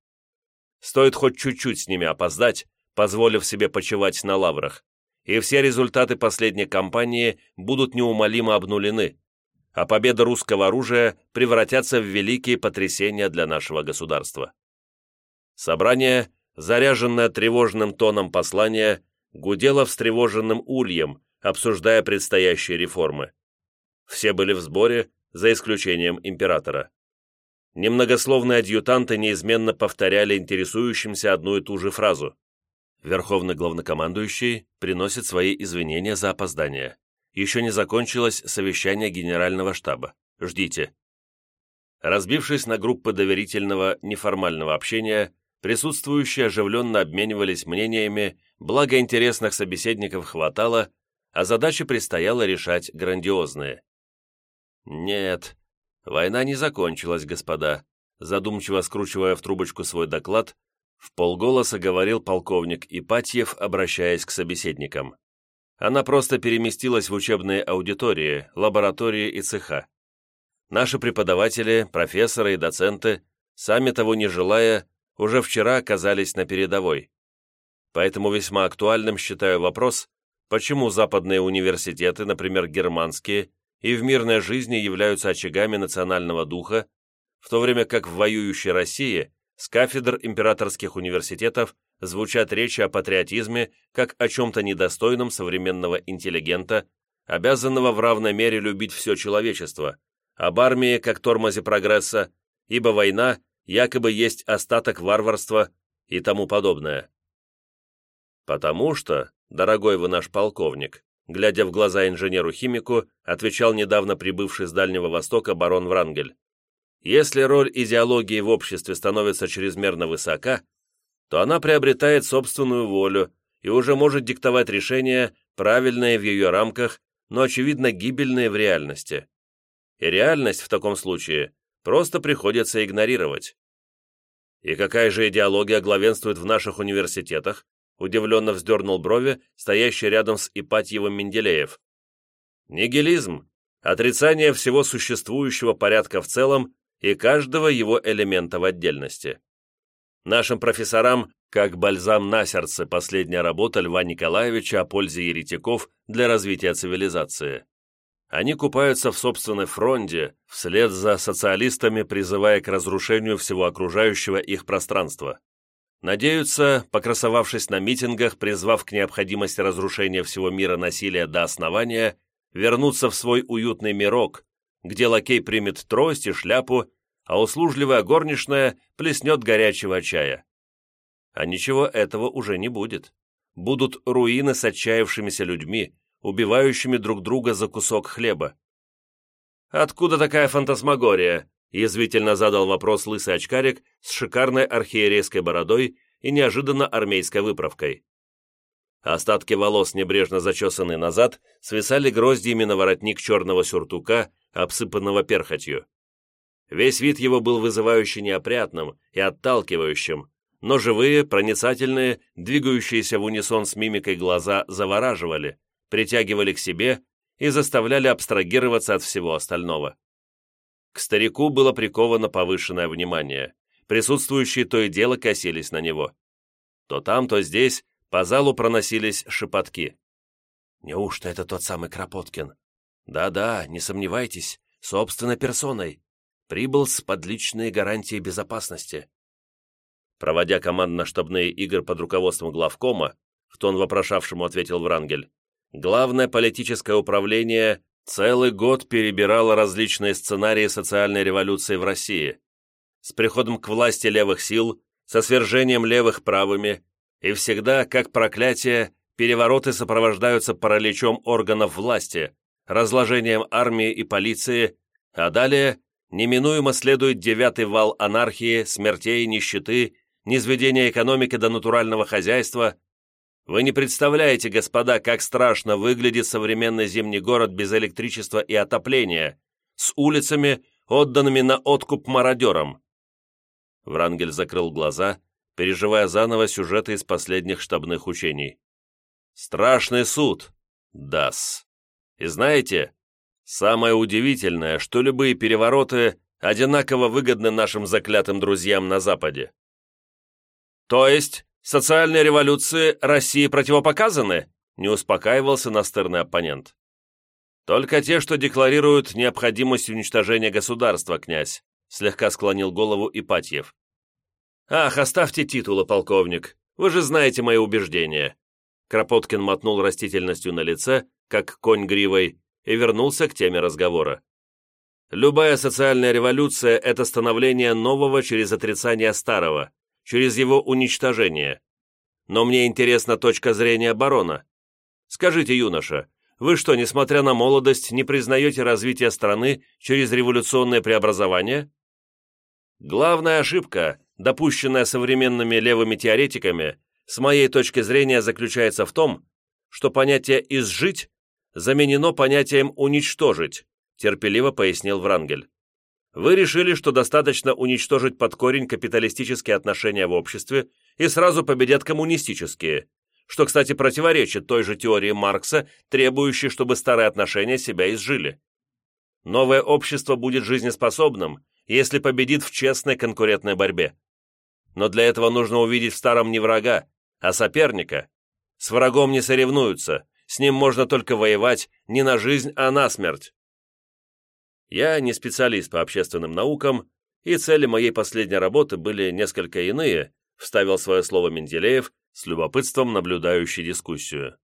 Стоит хоть чуть-чуть с ними опоздать, позволив себе почивать на лаврах, и все результаты последней кампании будут неумолимо обнулены, а победа русского оружия превратятся в великие потрясения для нашего государства. Собрание, заряженное тревожным тоном послания, гудело встревоженным ульем, обсуждая предстоящие реформы. Все были в сборе, за исключением императора. Немногословные адъютанты неизменно повторяли интересующимся одну и ту же фразу. Верховный главнокомандующий приносит свои извинения за опоздание. Еще не закончилось совещание генерального штаба. Ждите. Разбившись на группы доверительного, неформального общения, присутствующие оживленно обменивались мнениями, благо интересных собеседников хватало, а задачи предстояло решать грандиозные. «Нет, война не закончилась, господа», задумчиво скручивая в трубочку свой доклад, в полголоса говорил полковник Ипатьев, обращаясь к собеседникам. Она просто переместилась в учебные аудитории, лаборатории и цеха. Наши преподаватели, профессоры и доценты, сами того не желая, уже вчера оказались на передовой. Поэтому весьма актуальным считаю вопрос, почему западные университеты, например, германские, и в мирной жизни являются очагами национального духа, в то время как в воюющей России с кафедр императорских университетов звучат речи о патриотизме как о чем-то недостойном современного интеллигента, обязанного в равной мере любить все человечество, об армии как тормозе прогресса, ибо война якобы есть остаток варварства и тому подобное. Потому что, дорогой вы наш полковник, глядя в глаза инженеру-химику, отвечал недавно прибывший с Дальнего Востока барон Врангель. Если роль идеологии в обществе становится чрезмерно высока, то она приобретает собственную волю и уже может диктовать решения, правильные в ее рамках, но, очевидно, гибельные в реальности. И реальность в таком случае просто приходится игнорировать. И какая же идеология главенствует в наших университетах, удивленно вздернул брови, стоящий рядом с Ипатьевым Менделеев. Нигилизм, отрицание всего существующего порядка в целом и каждого его элемента в отдельности. Нашим профессорам, как бальзам на сердце, последняя работа Льва Николаевича о пользе еретиков для развития цивилизации. Они купаются в собственной фронте, вслед за социалистами, призывая к разрушению всего окружающего их пространства. Надеются, покрасовавшись на митингах, призвав к необходимости разрушения всего мира насилия до основания, вернуться в свой уютный мирок, где лакей примет трость и шляпу, а услужливая горничная плеснет горячего чая. А ничего этого уже не будет. Будут руины с отчаявшимися людьми, убивающими друг друга за кусок хлеба. «Откуда такая фантасмагория?» Язвительно задал вопрос лысый очкарик с шикарной архиерейской бородой и неожиданно армейской выправкой. Остатки волос, небрежно зачесанные назад, свисали гроздьями на воротник черного сюртука, обсыпанного перхотью. Весь вид его был вызывающе неопрятным и отталкивающим, но живые, проницательные, двигающиеся в унисон с мимикой глаза завораживали, притягивали к себе и заставляли абстрагироваться от всего остального. К старику было приковано повышенное внимание. Присутствующие то и дело косились на него. То там, то здесь по залу проносились шепотки. «Неужто это тот самый Кропоткин?» «Да-да, не сомневайтесь, собственной персоной. Прибыл с подличной гарантией безопасности». Проводя командно-штабные игры под руководством главкома, в тон вопрошавшему ответил Врангель, главное политическое управление целый год перебирало различные сценарии социальной революции в России. С приходом к власти левых сил, со свержением левых правыми, и всегда, как проклятие, перевороты сопровождаются параличом органов власти, разложением армии и полиции, а далее неминуемо следует девятый вал анархии, смертей, нищеты, низведения экономики до натурального хозяйства. Вы не представляете, господа, как страшно выглядит современный зимний город без электричества и отопления, с улицами, отданными на откуп мародерам. Врангель закрыл глаза, переживая заново сюжеты из последних штабных учений. Страшный суд. Дас. И знаете, самое удивительное, что любые перевороты одинаково выгодны нашим заклятым друзьям на Западе. То есть, социальные революции России противопоказаны? Не успокаивался настырный оппонент. Только те, что декларируют необходимость уничтожения государства, князь, слегка склонил голову Ипатьев. Ах, оставьте титулы, полковник, вы же знаете мои убеждения. Кропоткин мотнул растительностью на лице, как конь гривой, и вернулся к теме разговора. Любая социальная революция – это становление нового через отрицание старого, через его уничтожение. Но мне интересна точка зрения барона. Скажите, юноша, вы что, несмотря на молодость, не признаете развитие страны через революционное преобразование? Главная ошибка, допущенная современными левыми теоретиками, с моей точки зрения заключается в том, что понятие «изжить» заменено понятием «уничтожить», терпеливо пояснил Врангель. Вы решили, что достаточно уничтожить под корень капиталистические отношения в обществе и сразу победят коммунистические, что, кстати, противоречит той же теории Маркса, требующей, чтобы старые отношения себя изжили. Новое общество будет жизнеспособным, если победит в честной конкурентной борьбе. Но для этого нужно увидеть в старом не врага, а соперника. С врагом не соревнуются, с ним можно только воевать не на жизнь, а на смерть. Я не специалист по общественным наукам, и цели моей последней работы были несколько иные, вставил свое слово Менделеев, с любопытством наблюдающий дискуссию.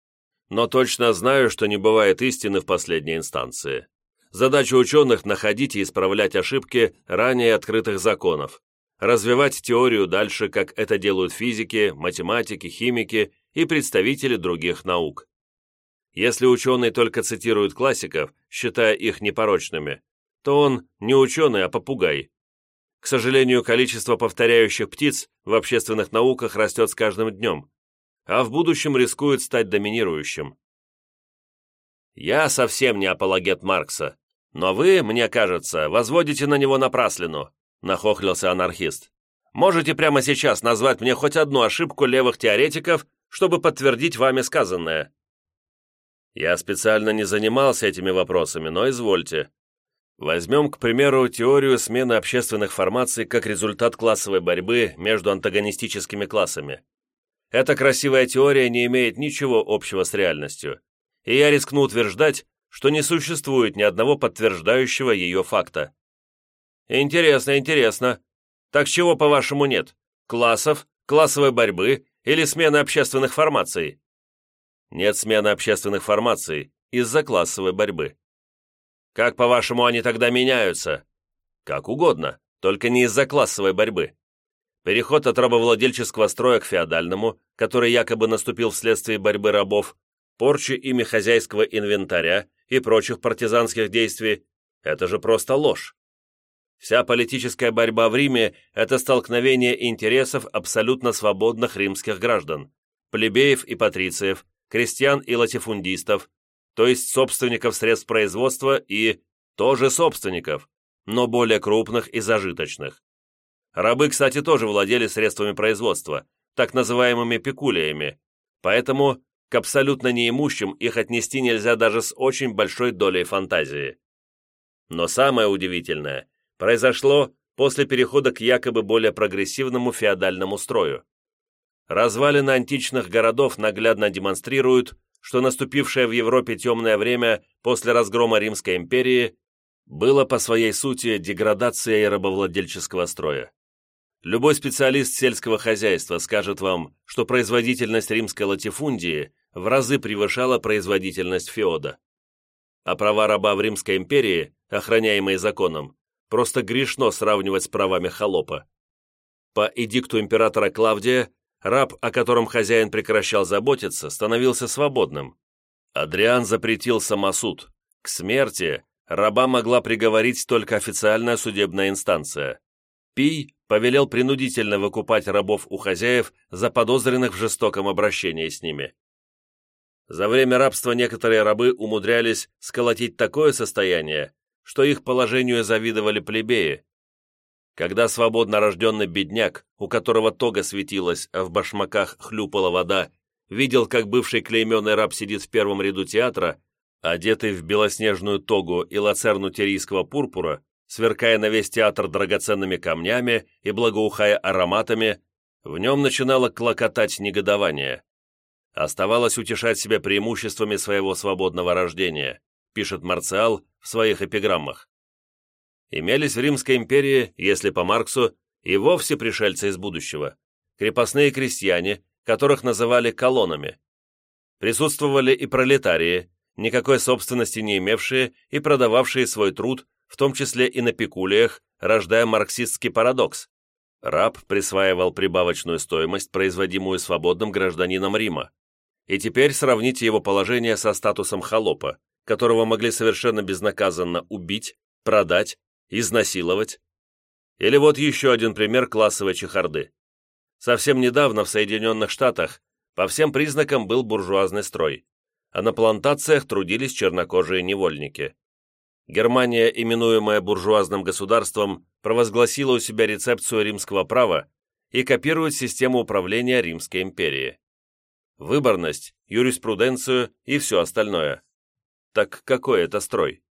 Но точно знаю, что не бывает истины в последней инстанции. Задача ученых – находить и исправлять ошибки ранее открытых законов, развивать теорию дальше, как это делают физики, математики, химики и представители других наук. Если ученый только цитирует классиков, считая их непорочными, то он не ученый, а попугай. К сожалению, количество повторяющих птиц в общественных науках растет с каждым днем, а в будущем рискует стать доминирующим. Я совсем не апологет Маркса, но вы, мне кажется, возводите на него напраслину нахохлился анархист. «Можете прямо сейчас назвать мне хоть одну ошибку левых теоретиков, чтобы подтвердить вами сказанное?» «Я специально не занимался этими вопросами, но извольте. Возьмем, к примеру, теорию смены общественных формаций как результат классовой борьбы между антагонистическими классами. Эта красивая теория не имеет ничего общего с реальностью, и я рискну утверждать, что не существует ни одного подтверждающего ее факта. Интересно, интересно. Так чего, по-вашему, нет? Классов, классовой борьбы или смены общественных формаций? Нет смены общественных формаций из-за классовой борьбы. Как, по-вашему, они тогда меняются? Как угодно, только не из-за классовой борьбы. Переход от рабовладельческого строя к феодальному, который якобы наступил вследствие борьбы рабов, порчи ими хозяйского инвентаря и прочих партизанских действий, это же просто ложь. Вся политическая борьба в Риме – это столкновение интересов абсолютно свободных римских граждан, плебеев и патрициев, крестьян и латифундистов, то есть собственников средств производства и тоже собственников, но более крупных и зажиточных. Рабы, кстати, тоже владели средствами производства, так называемыми пекулиями, поэтому к абсолютно неимущим их отнести нельзя даже с очень большой долей фантазии. Но самое удивительное – произошло после перехода к якобы более прогрессивному феодальному строю. Развалины античных городов наглядно демонстрируют, что наступившее в Европе темное время после разгрома Римской империи было по своей сути деградацией рабовладельческого строя. Любой специалист сельского хозяйства скажет вам, что производительность римской латифундии в разы превышала производительность феода. А права раба в Римской империи, охраняемые законом, просто грешно сравнивать с правами холопа. По эдикту императора Клавдия, раб, о котором хозяин прекращал заботиться, становился свободным. Адриан запретил самосуд. К смерти раба могла приговорить только официальная судебная инстанция. Пий повелел принудительно выкупать рабов у хозяев, заподозренных в жестоком обращении с ними. За время рабства некоторые рабы умудрялись сколотить такое состояние, что их положению завидовали плебеи. Когда свободно рожденный бедняк, у которого тога светилась, а в башмаках хлюпала вода, видел, как бывший клейменный раб сидит в первом ряду театра, одетый в белоснежную тогу и лацерну тирийского пурпура, сверкая на весь театр драгоценными камнями и благоухая ароматами, в нем начинало клокотать негодование. Оставалось утешать себя преимуществами своего свободного рождения, пишет Марциал в своих эпиграммах. Имелись в Римской империи, если по Марксу, и вовсе пришельцы из будущего, крепостные крестьяне, которых называли колоннами. Присутствовали и пролетарии, никакой собственности не имевшие и продававшие свой труд в том числе и на пекулиях, рождая марксистский парадокс. Раб присваивал прибавочную стоимость, производимую свободным гражданином Рима. И теперь сравните его положение со статусом холопа, которого могли совершенно безнаказанно убить, продать, изнасиловать. Или вот еще один пример классовой чехарды. Совсем недавно в Соединенных Штатах по всем признакам был буржуазный строй, а на плантациях трудились чернокожие невольники. Германия, именуемая буржуазным государством, провозгласила у себя рецепцию римского права и копирует систему управления Римской империи. Выборность, юриспруденцию и все остальное. Так какой это строй?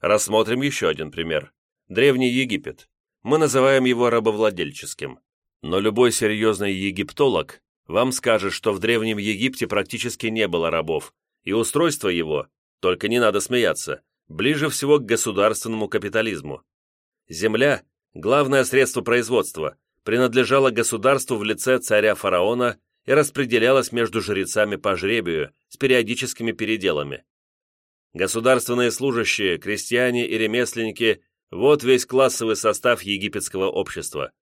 Рассмотрим еще один пример. Древний Египет. Мы называем его рабовладельческим. Но любой серьезный египтолог вам скажет, что в Древнем Египте практически не было рабов, и устройство его, только не надо смеяться, ближе всего к государственному капитализму. Земля, главное средство производства, принадлежала государству в лице царя-фараона и распределялась между жрецами по жребию с периодическими переделами. Государственные служащие, крестьяне и ремесленники – вот весь классовый состав египетского общества.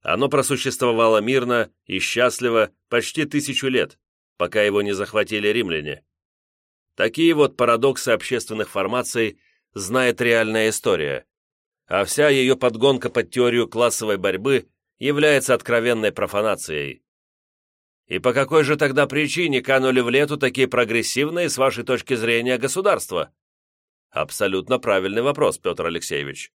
Оно просуществовало мирно и счастливо почти тысячу лет, пока его не захватили римляне. Такие вот парадоксы общественных формаций знает реальная история, а вся ее подгонка под теорию классовой борьбы является откровенной профанацией. И по какой же тогда причине канули в лету такие прогрессивные, с вашей точки зрения, государства? Абсолютно правильный вопрос, Петр Алексеевич.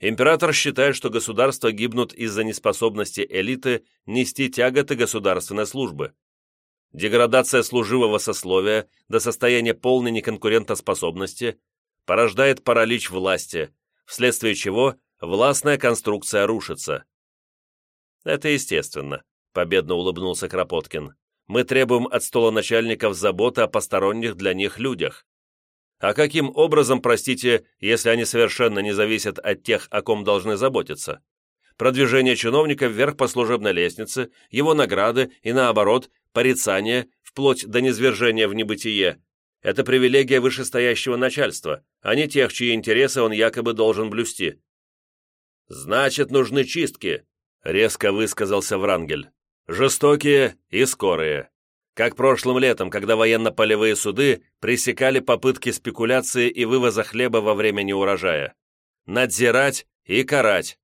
Император считает, что государства гибнут из-за неспособности элиты нести тяготы государственной службы. Деградация служивого сословия до состояния полной неконкурентоспособности порождает паралич власти, вследствие чего властная конструкция рушится. Это естественно, победно улыбнулся Кропоткин. Мы требуем от столоначальников заботы о посторонних для них людях. А каким образом, простите, если они совершенно не зависят от тех, о ком должны заботиться? Продвижение чиновника вверх по служебной лестнице, его награды и, наоборот, порицание, вплоть до низвержения в небытие, это привилегия вышестоящего начальства, а не тех, чьи интересы он якобы должен блюсти. «Значит, нужны чистки», — резко высказался Врангель. «Жестокие и скорые. Как прошлым летом, когда военно-полевые суды пресекали попытки спекуляции и вывоза хлеба во время неурожая. Надзирать и карать».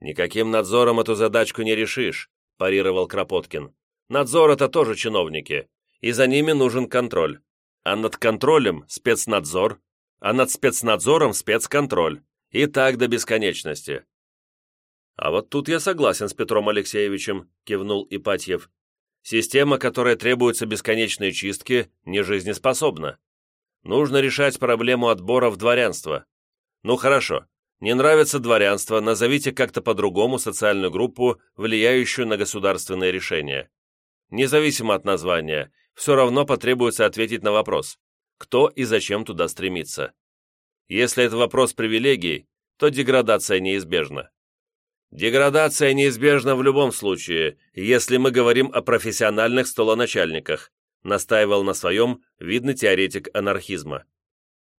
«Никаким надзором эту задачку не решишь», – парировал Кропоткин. Надзор – это тоже чиновники, и за ними нужен контроль. А над контролем – спецнадзор, а над спецнадзором – спецконтроль. И так до бесконечности. «А вот тут я согласен с Петром Алексеевичем», – кивнул Ипатьев. «Система, которая требуется бесконечной чистки, не жизнеспособна. Нужно решать проблему отбора в дворянство. Ну хорошо, не нравится дворянство, назовите как-то по-другому социальную группу, влияющую на государственные решения. Независимо от названия, все равно потребуется ответить на вопрос, кто и зачем туда стремится. Если это вопрос привилегий, то деградация неизбежна. Деградация неизбежна в любом случае, если мы говорим о профессиональных столоначальниках, настаивал на своем видный теоретик анархизма.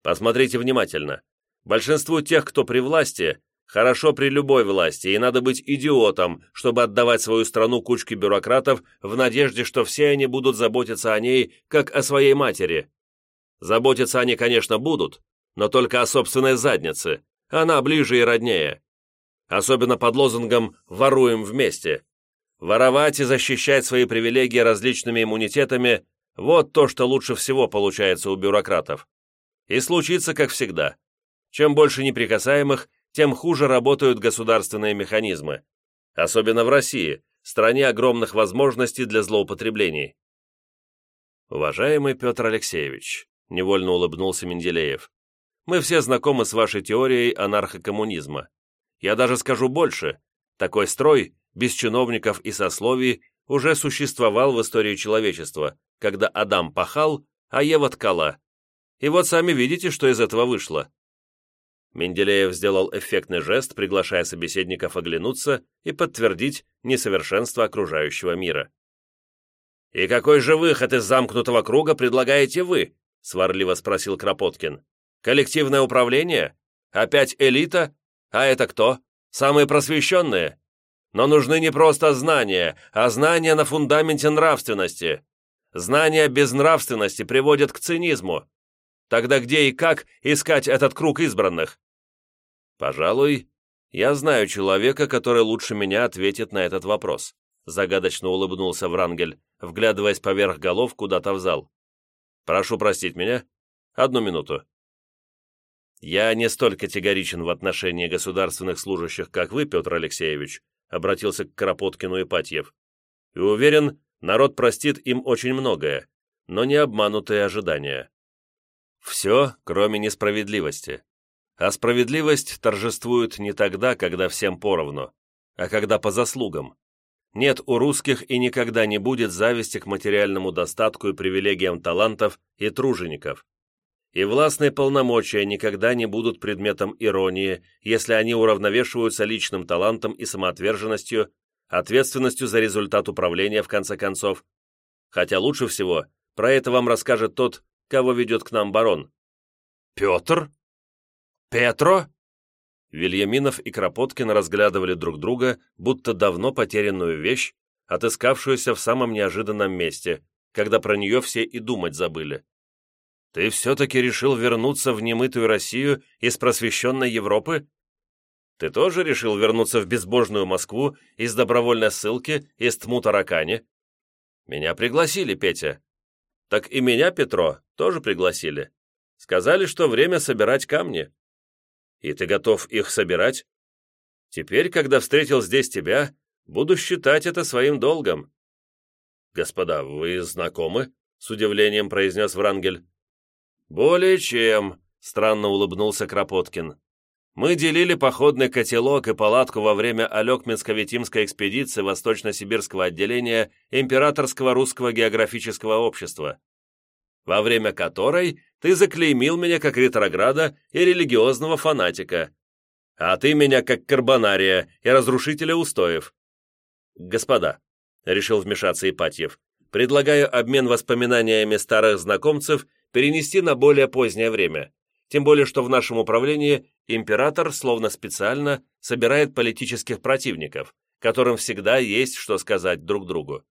Посмотрите внимательно. Большинству тех, кто при власти, хорошо при любой власти, и надо быть идиотом, чтобы отдавать свою страну кучке бюрократов в надежде, что все они будут заботиться о ней, как о своей матери. Заботиться они, конечно, будут, но только о собственной заднице. Она ближе и роднее особенно под лозунгом «воруем вместе». Воровать и защищать свои привилегии различными иммунитетами – вот то, что лучше всего получается у бюрократов. И случится, как всегда. Чем больше неприкасаемых, тем хуже работают государственные механизмы. Особенно в России, стране огромных возможностей для злоупотреблений. «Уважаемый Петр Алексеевич», – невольно улыбнулся Менделеев, «мы все знакомы с вашей теорией анархокоммунизма. Я даже скажу больше. Такой строй, без чиновников и сословий, уже существовал в истории человечества, когда Адам пахал, а Ева ткала. И вот сами видите, что из этого вышло. Менделеев сделал эффектный жест, приглашая собеседников оглянуться и подтвердить несовершенство окружающего мира. «И какой же выход из замкнутого круга предлагаете вы?» — сварливо спросил Кропоткин. «Коллективное управление? Опять элита? А это кто? Самые просвещенные? Но нужны не просто знания, а знания на фундаменте нравственности. Знания без нравственности приводят к цинизму. Тогда где и как искать этот круг избранных? Пожалуй, я знаю человека, который лучше меня ответит на этот вопрос. Загадочно улыбнулся Врангель, вглядываясь поверх голов куда-то в зал. Прошу простить меня. Одну минуту. «Я не столь категоричен в отношении государственных служащих, как вы, Петр Алексеевич», обратился к Кропоткину Ипатьев. «И уверен, народ простит им очень многое, но не обманутые ожидания. Все, кроме несправедливости. А справедливость торжествует не тогда, когда всем поровну, а когда по заслугам. Нет у русских и никогда не будет зависти к материальному достатку и привилегиям талантов и тружеников и властные полномочия никогда не будут предметом иронии, если они уравновешиваются личным талантом и самоотверженностью, ответственностью за результат управления, в конце концов. Хотя лучше всего про это вам расскажет тот, кого ведет к нам барон. «Петр? Петро?» Вильяминов и Кропоткин разглядывали друг друга, будто давно потерянную вещь, отыскавшуюся в самом неожиданном месте, когда про нее все и думать забыли. Ты все-таки решил вернуться в немытую Россию из просвещенной Европы? Ты тоже решил вернуться в безбожную Москву из добровольной ссылки из Тму-Таракани? Меня пригласили, Петя. Так и меня, Петро, тоже пригласили. Сказали, что время собирать камни. И ты готов их собирать? Теперь, когда встретил здесь тебя, буду считать это своим долгом. Господа, вы знакомы? С удивлением произнес Врангель. «Более чем», — странно улыбнулся Кропоткин. «Мы делили походный котелок и палатку во время Алекминско-Витимской экспедиции Восточно-Сибирского отделения Императорского русского географического общества, во время которой ты заклеймил меня как ретрограда и религиозного фанатика, а ты меня как карбонария и разрушителя устоев. Господа, — решил вмешаться Ипатьев, — предлагаю обмен воспоминаниями старых знакомцев перенести на более позднее время, тем более что в нашем управлении император словно специально собирает политических противников, которым всегда есть что сказать друг другу.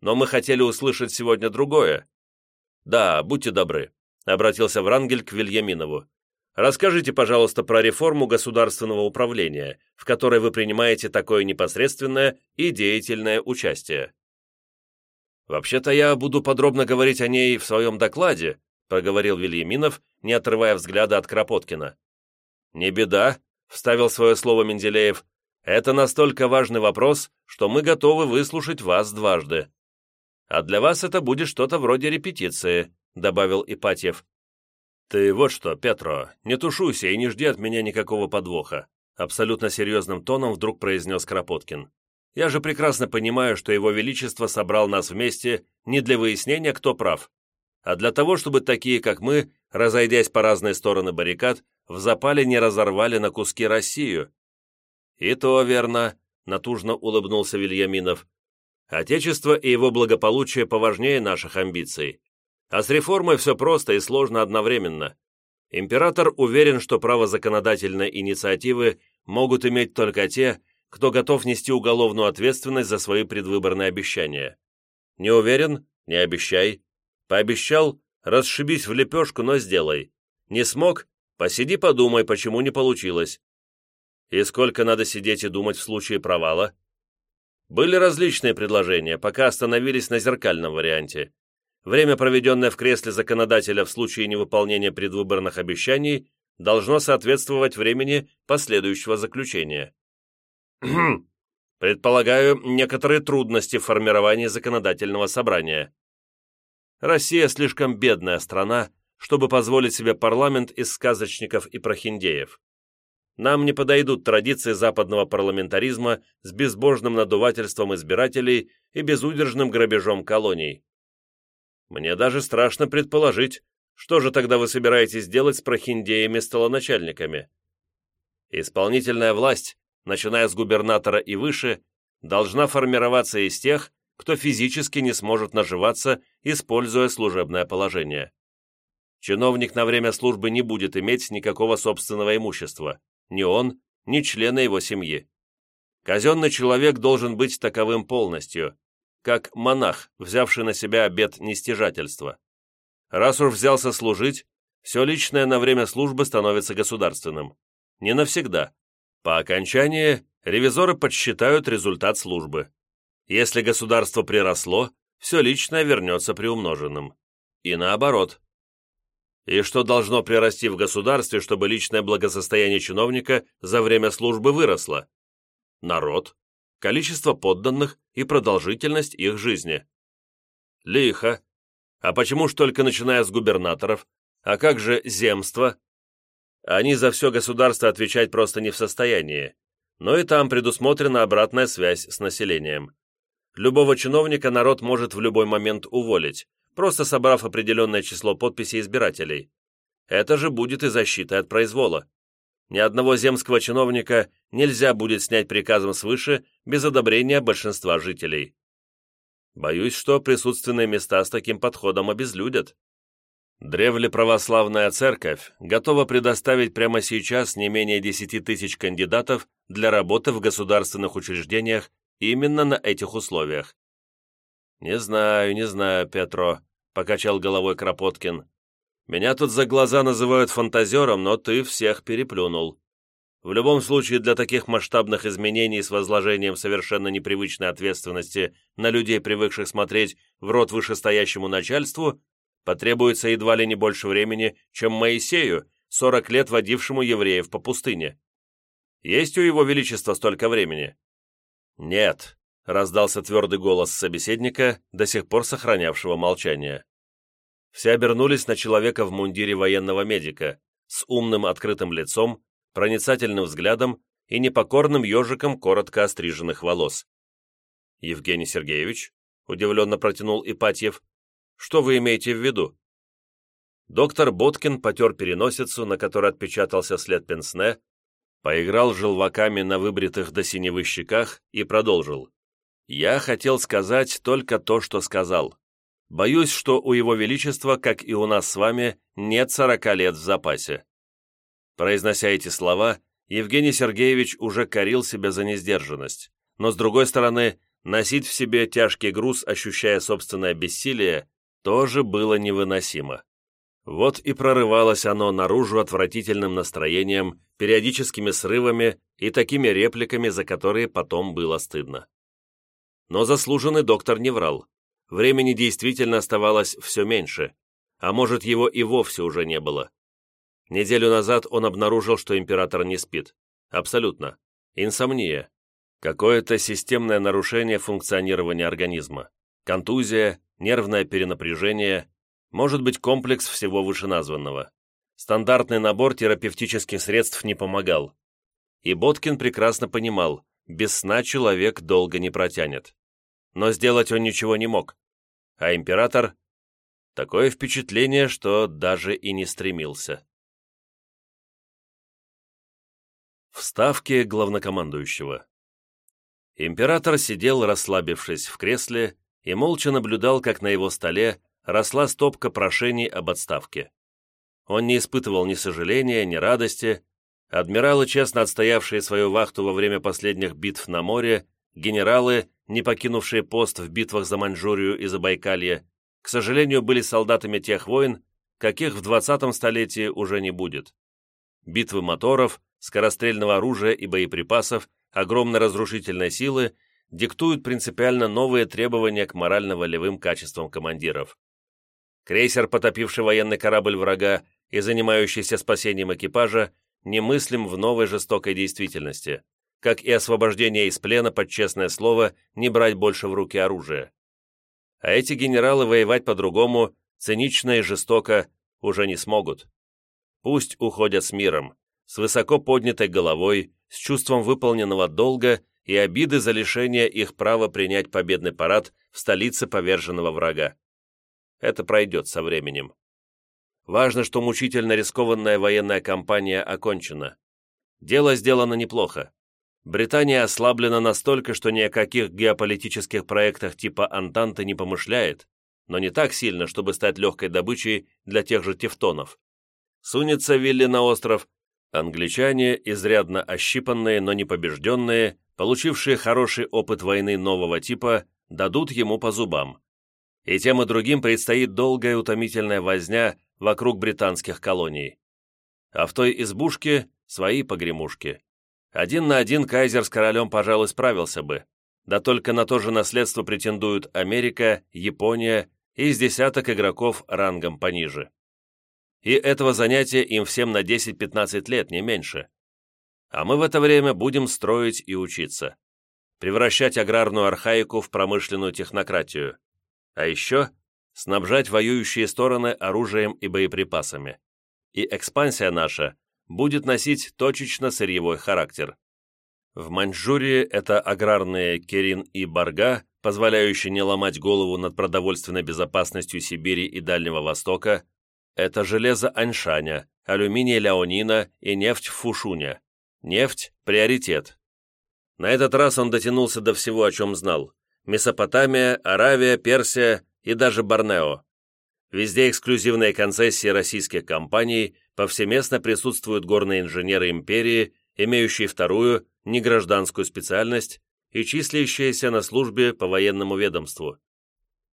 Но мы хотели услышать сегодня другое. Да, будьте добры, обратился Врангель к Вильяминову. Расскажите, пожалуйста, про реформу государственного управления, в которой вы принимаете такое непосредственное и деятельное участие. Вообще-то я буду подробно говорить о ней в своем докладе, проговорил Вильяминов, не отрывая взгляда от Кропоткина. «Не беда», — вставил свое слово Менделеев, «это настолько важный вопрос, что мы готовы выслушать вас дважды. А для вас это будет что-то вроде репетиции», — добавил Ипатьев. «Ты вот что, Петро, не тушуйся и не жди от меня никакого подвоха», абсолютно серьезным тоном вдруг произнес Кропоткин. «Я же прекрасно понимаю, что Его Величество собрал нас вместе не для выяснения, кто прав, а для того, чтобы такие, как мы, разойдясь по разные стороны баррикад, в запале не разорвали на куски Россию. «И то верно», — натужно улыбнулся Вильяминов. «Отечество и его благополучие поважнее наших амбиций. А с реформой все просто и сложно одновременно. Император уверен, что право законодательной инициативы могут иметь только те, кто готов нести уголовную ответственность за свои предвыборные обещания. Не уверен? Не обещай. Пообещал? Расшибись в лепешку, но сделай. Не смог? Посиди подумай, почему не получилось. И сколько надо сидеть и думать в случае провала? Были различные предложения, пока остановились на зеркальном варианте. Время, проведенное в кресле законодателя в случае невыполнения предвыборных обещаний, должно соответствовать времени последующего заключения. Предполагаю, некоторые трудности в формировании законодательного собрания. Россия слишком бедная страна, чтобы позволить себе парламент из сказочников и прохиндеев. Нам не подойдут традиции западного парламентаризма с безбожным надувательством избирателей и безудержным грабежом колоний. Мне даже страшно предположить, что же тогда вы собираетесь делать с прохиндеями-столоначальниками? Исполнительная власть, начиная с губернатора и выше, должна формироваться из тех, кто физически не сможет наживаться, используя служебное положение. Чиновник на время службы не будет иметь никакого собственного имущества, ни он, ни члены его семьи. Казенный человек должен быть таковым полностью, как монах, взявший на себя обет нестяжательства. Раз уж взялся служить, все личное на время службы становится государственным. Не навсегда. По окончании ревизоры подсчитают результат службы. Если государство приросло, все личное вернется приумноженным. И наоборот. И что должно прирасти в государстве, чтобы личное благосостояние чиновника за время службы выросло? Народ, количество подданных и продолжительность их жизни. Лихо. А почему ж только начиная с губернаторов? А как же земство? Они за все государство отвечать просто не в состоянии. Но и там предусмотрена обратная связь с населением. Любого чиновника народ может в любой момент уволить, просто собрав определенное число подписей избирателей. Это же будет и защита от произвола. Ни одного земского чиновника нельзя будет снять приказом свыше без одобрения большинства жителей. Боюсь, что присутственные места с таким подходом обезлюдят. Древле православная церковь готова предоставить прямо сейчас не менее 10 тысяч кандидатов для работы в государственных учреждениях Именно на этих условиях. «Не знаю, не знаю, Петро», — покачал головой Кропоткин. «Меня тут за глаза называют фантазером, но ты всех переплюнул. В любом случае, для таких масштабных изменений с возложением совершенно непривычной ответственности на людей, привыкших смотреть в рот вышестоящему начальству, потребуется едва ли не больше времени, чем Моисею, 40 лет водившему евреев по пустыне. Есть у его величества столько времени?» «Нет», — раздался твердый голос собеседника, до сих пор сохранявшего молчание. Все обернулись на человека в мундире военного медика, с умным открытым лицом, проницательным взглядом и непокорным ежиком коротко остриженных волос. «Евгений Сергеевич?» — удивленно протянул Ипатьев. «Что вы имеете в виду?» Доктор Боткин потер переносицу, на которой отпечатался след пенсне, поиграл желваками на выбритых до синевы щеках и продолжил. «Я хотел сказать только то, что сказал. Боюсь, что у Его Величества, как и у нас с вами, нет сорока лет в запасе». Произнося эти слова, Евгений Сергеевич уже корил себя за несдержанность, но, с другой стороны, носить в себе тяжкий груз, ощущая собственное бессилие, тоже было невыносимо. Вот и прорывалось оно наружу отвратительным настроением, периодическими срывами и такими репликами, за которые потом было стыдно. Но заслуженный доктор не врал. Времени действительно оставалось все меньше, а может его и вовсе уже не было. Неделю назад он обнаружил, что император не спит. Абсолютно. Инсомния. Какое-то системное нарушение функционирования организма. Контузия, нервное перенапряжение, может быть комплекс всего вышеназванного. Стандартный набор терапевтических средств не помогал. И Боткин прекрасно понимал, без сна человек долго не протянет. Но сделать он ничего не мог. А император... Такое впечатление, что даже и не стремился. Вставки главнокомандующего Император сидел, расслабившись в кресле, и молча наблюдал, как на его столе росла стопка прошений об отставке. Он не испытывал ни сожаления, ни радости. Адмиралы, честно отстоявшие свою вахту во время последних битв на море, генералы, не покинувшие пост в битвах за Маньчжурию и Забайкалье, к сожалению, были солдатами тех войн, каких в 20 столетии уже не будет. Битвы моторов, скорострельного оружия и боеприпасов, огромной разрушительной силы диктуют принципиально новые требования к морально-волевым качествам командиров. Крейсер, потопивший военный корабль врага и занимающийся спасением экипажа, немыслим в новой жестокой действительности, как и освобождение из плена под честное слово не брать больше в руки оружие. А эти генералы воевать по-другому, цинично и жестоко, уже не смогут. Пусть уходят с миром, с высоко поднятой головой, с чувством выполненного долга и обиды за лишение их права принять победный парад в столице поверженного врага. Это пройдет со временем. Важно, что мучительно рискованная военная кампания окончена. Дело сделано неплохо. Британия ослаблена настолько, что ни о каких геополитических проектах типа Антанты не помышляет, но не так сильно, чтобы стать легкой добычей для тех же тевтонов. Сунется Вилли на остров, англичане, изрядно ощипанные, но не побежденные, получившие хороший опыт войны нового типа, дадут ему по зубам. И тем и другим предстоит долгая утомительная возня вокруг британских колоний. А в той избушке свои погремушки. Один на один кайзер с королем, пожалуй, справился бы. Да только на то же наследство претендуют Америка, Япония и с десяток игроков рангом пониже. И этого занятия им всем на 10-15 лет, не меньше. А мы в это время будем строить и учиться. Превращать аграрную архаику в промышленную технократию. А еще снабжать воюющие стороны оружием и боеприпасами. И экспансия наша будет носить точечно-сырьевой характер. В Маньчжурии это аграрные Керин и Барга, позволяющие не ломать голову над продовольственной безопасностью Сибири и Дальнего Востока, это железо Аньшаня, алюминий Ляонина и нефть Фушуня. Нефть – приоритет. На этот раз он дотянулся до всего, о чем знал. Месопотамия, Аравия, Персия и даже Борнео. Везде эксклюзивные концессии российских компаний, повсеместно присутствуют горные инженеры империи, имеющие вторую, негражданскую специальность и числящиеся на службе по военному ведомству.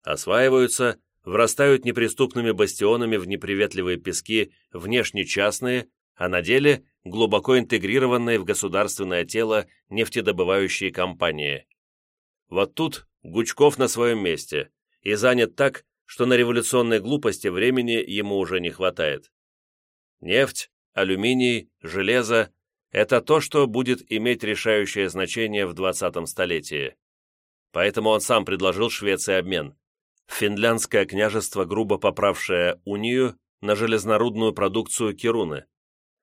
Осваиваются, врастают неприступными бастионами в неприветливые пески внешне частные, а на деле глубоко интегрированные в государственное тело нефтедобывающие компании. Вот тут Гучков на своем месте и занят так, что на революционной глупости времени ему уже не хватает. Нефть, алюминий, железо – это то, что будет иметь решающее значение в 20 столетии. Поэтому он сам предложил Швеции обмен. Финляндское княжество, грубо поправшее унию на железнорудную продукцию Кируны.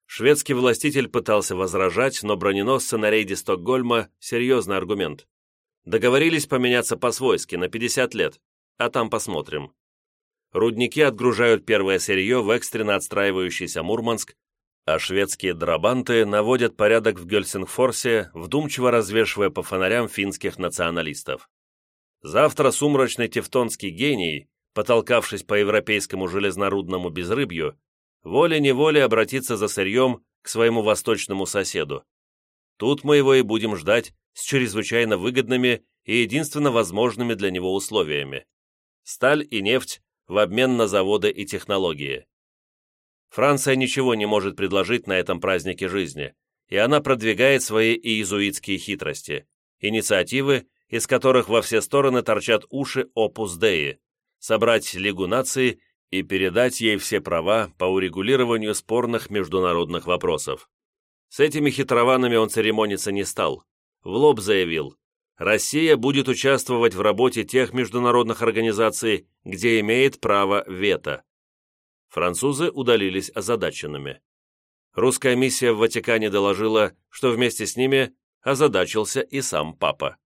Шведский властитель пытался возражать, но броненосцы на рейде Стокгольма – серьезный аргумент. Договорились поменяться по-свойски на 50 лет, а там посмотрим. Рудники отгружают первое сырье в экстренно отстраивающийся Мурманск, а шведские драбанты наводят порядок в Гельсингфорсе, вдумчиво развешивая по фонарям финских националистов. Завтра сумрачный тевтонский гений, потолкавшись по европейскому железнорудному безрыбью, волей-неволей обратится за сырьем к своему восточному соседу. Тут мы его и будем ждать с чрезвычайно выгодными и единственно возможными для него условиями. Сталь и нефть в обмен на заводы и технологии. Франция ничего не может предложить на этом празднике жизни, и она продвигает свои иезуитские хитрости, инициативы, из которых во все стороны торчат уши опус Деи, собрать Лигу наций и передать ей все права по урегулированию спорных международных вопросов. С этими хитрованами он церемониться не стал. В лоб заявил, Россия будет участвовать в работе тех международных организаций, где имеет право вето. Французы удалились озадаченными. Русская миссия в Ватикане доложила, что вместе с ними озадачился и сам папа.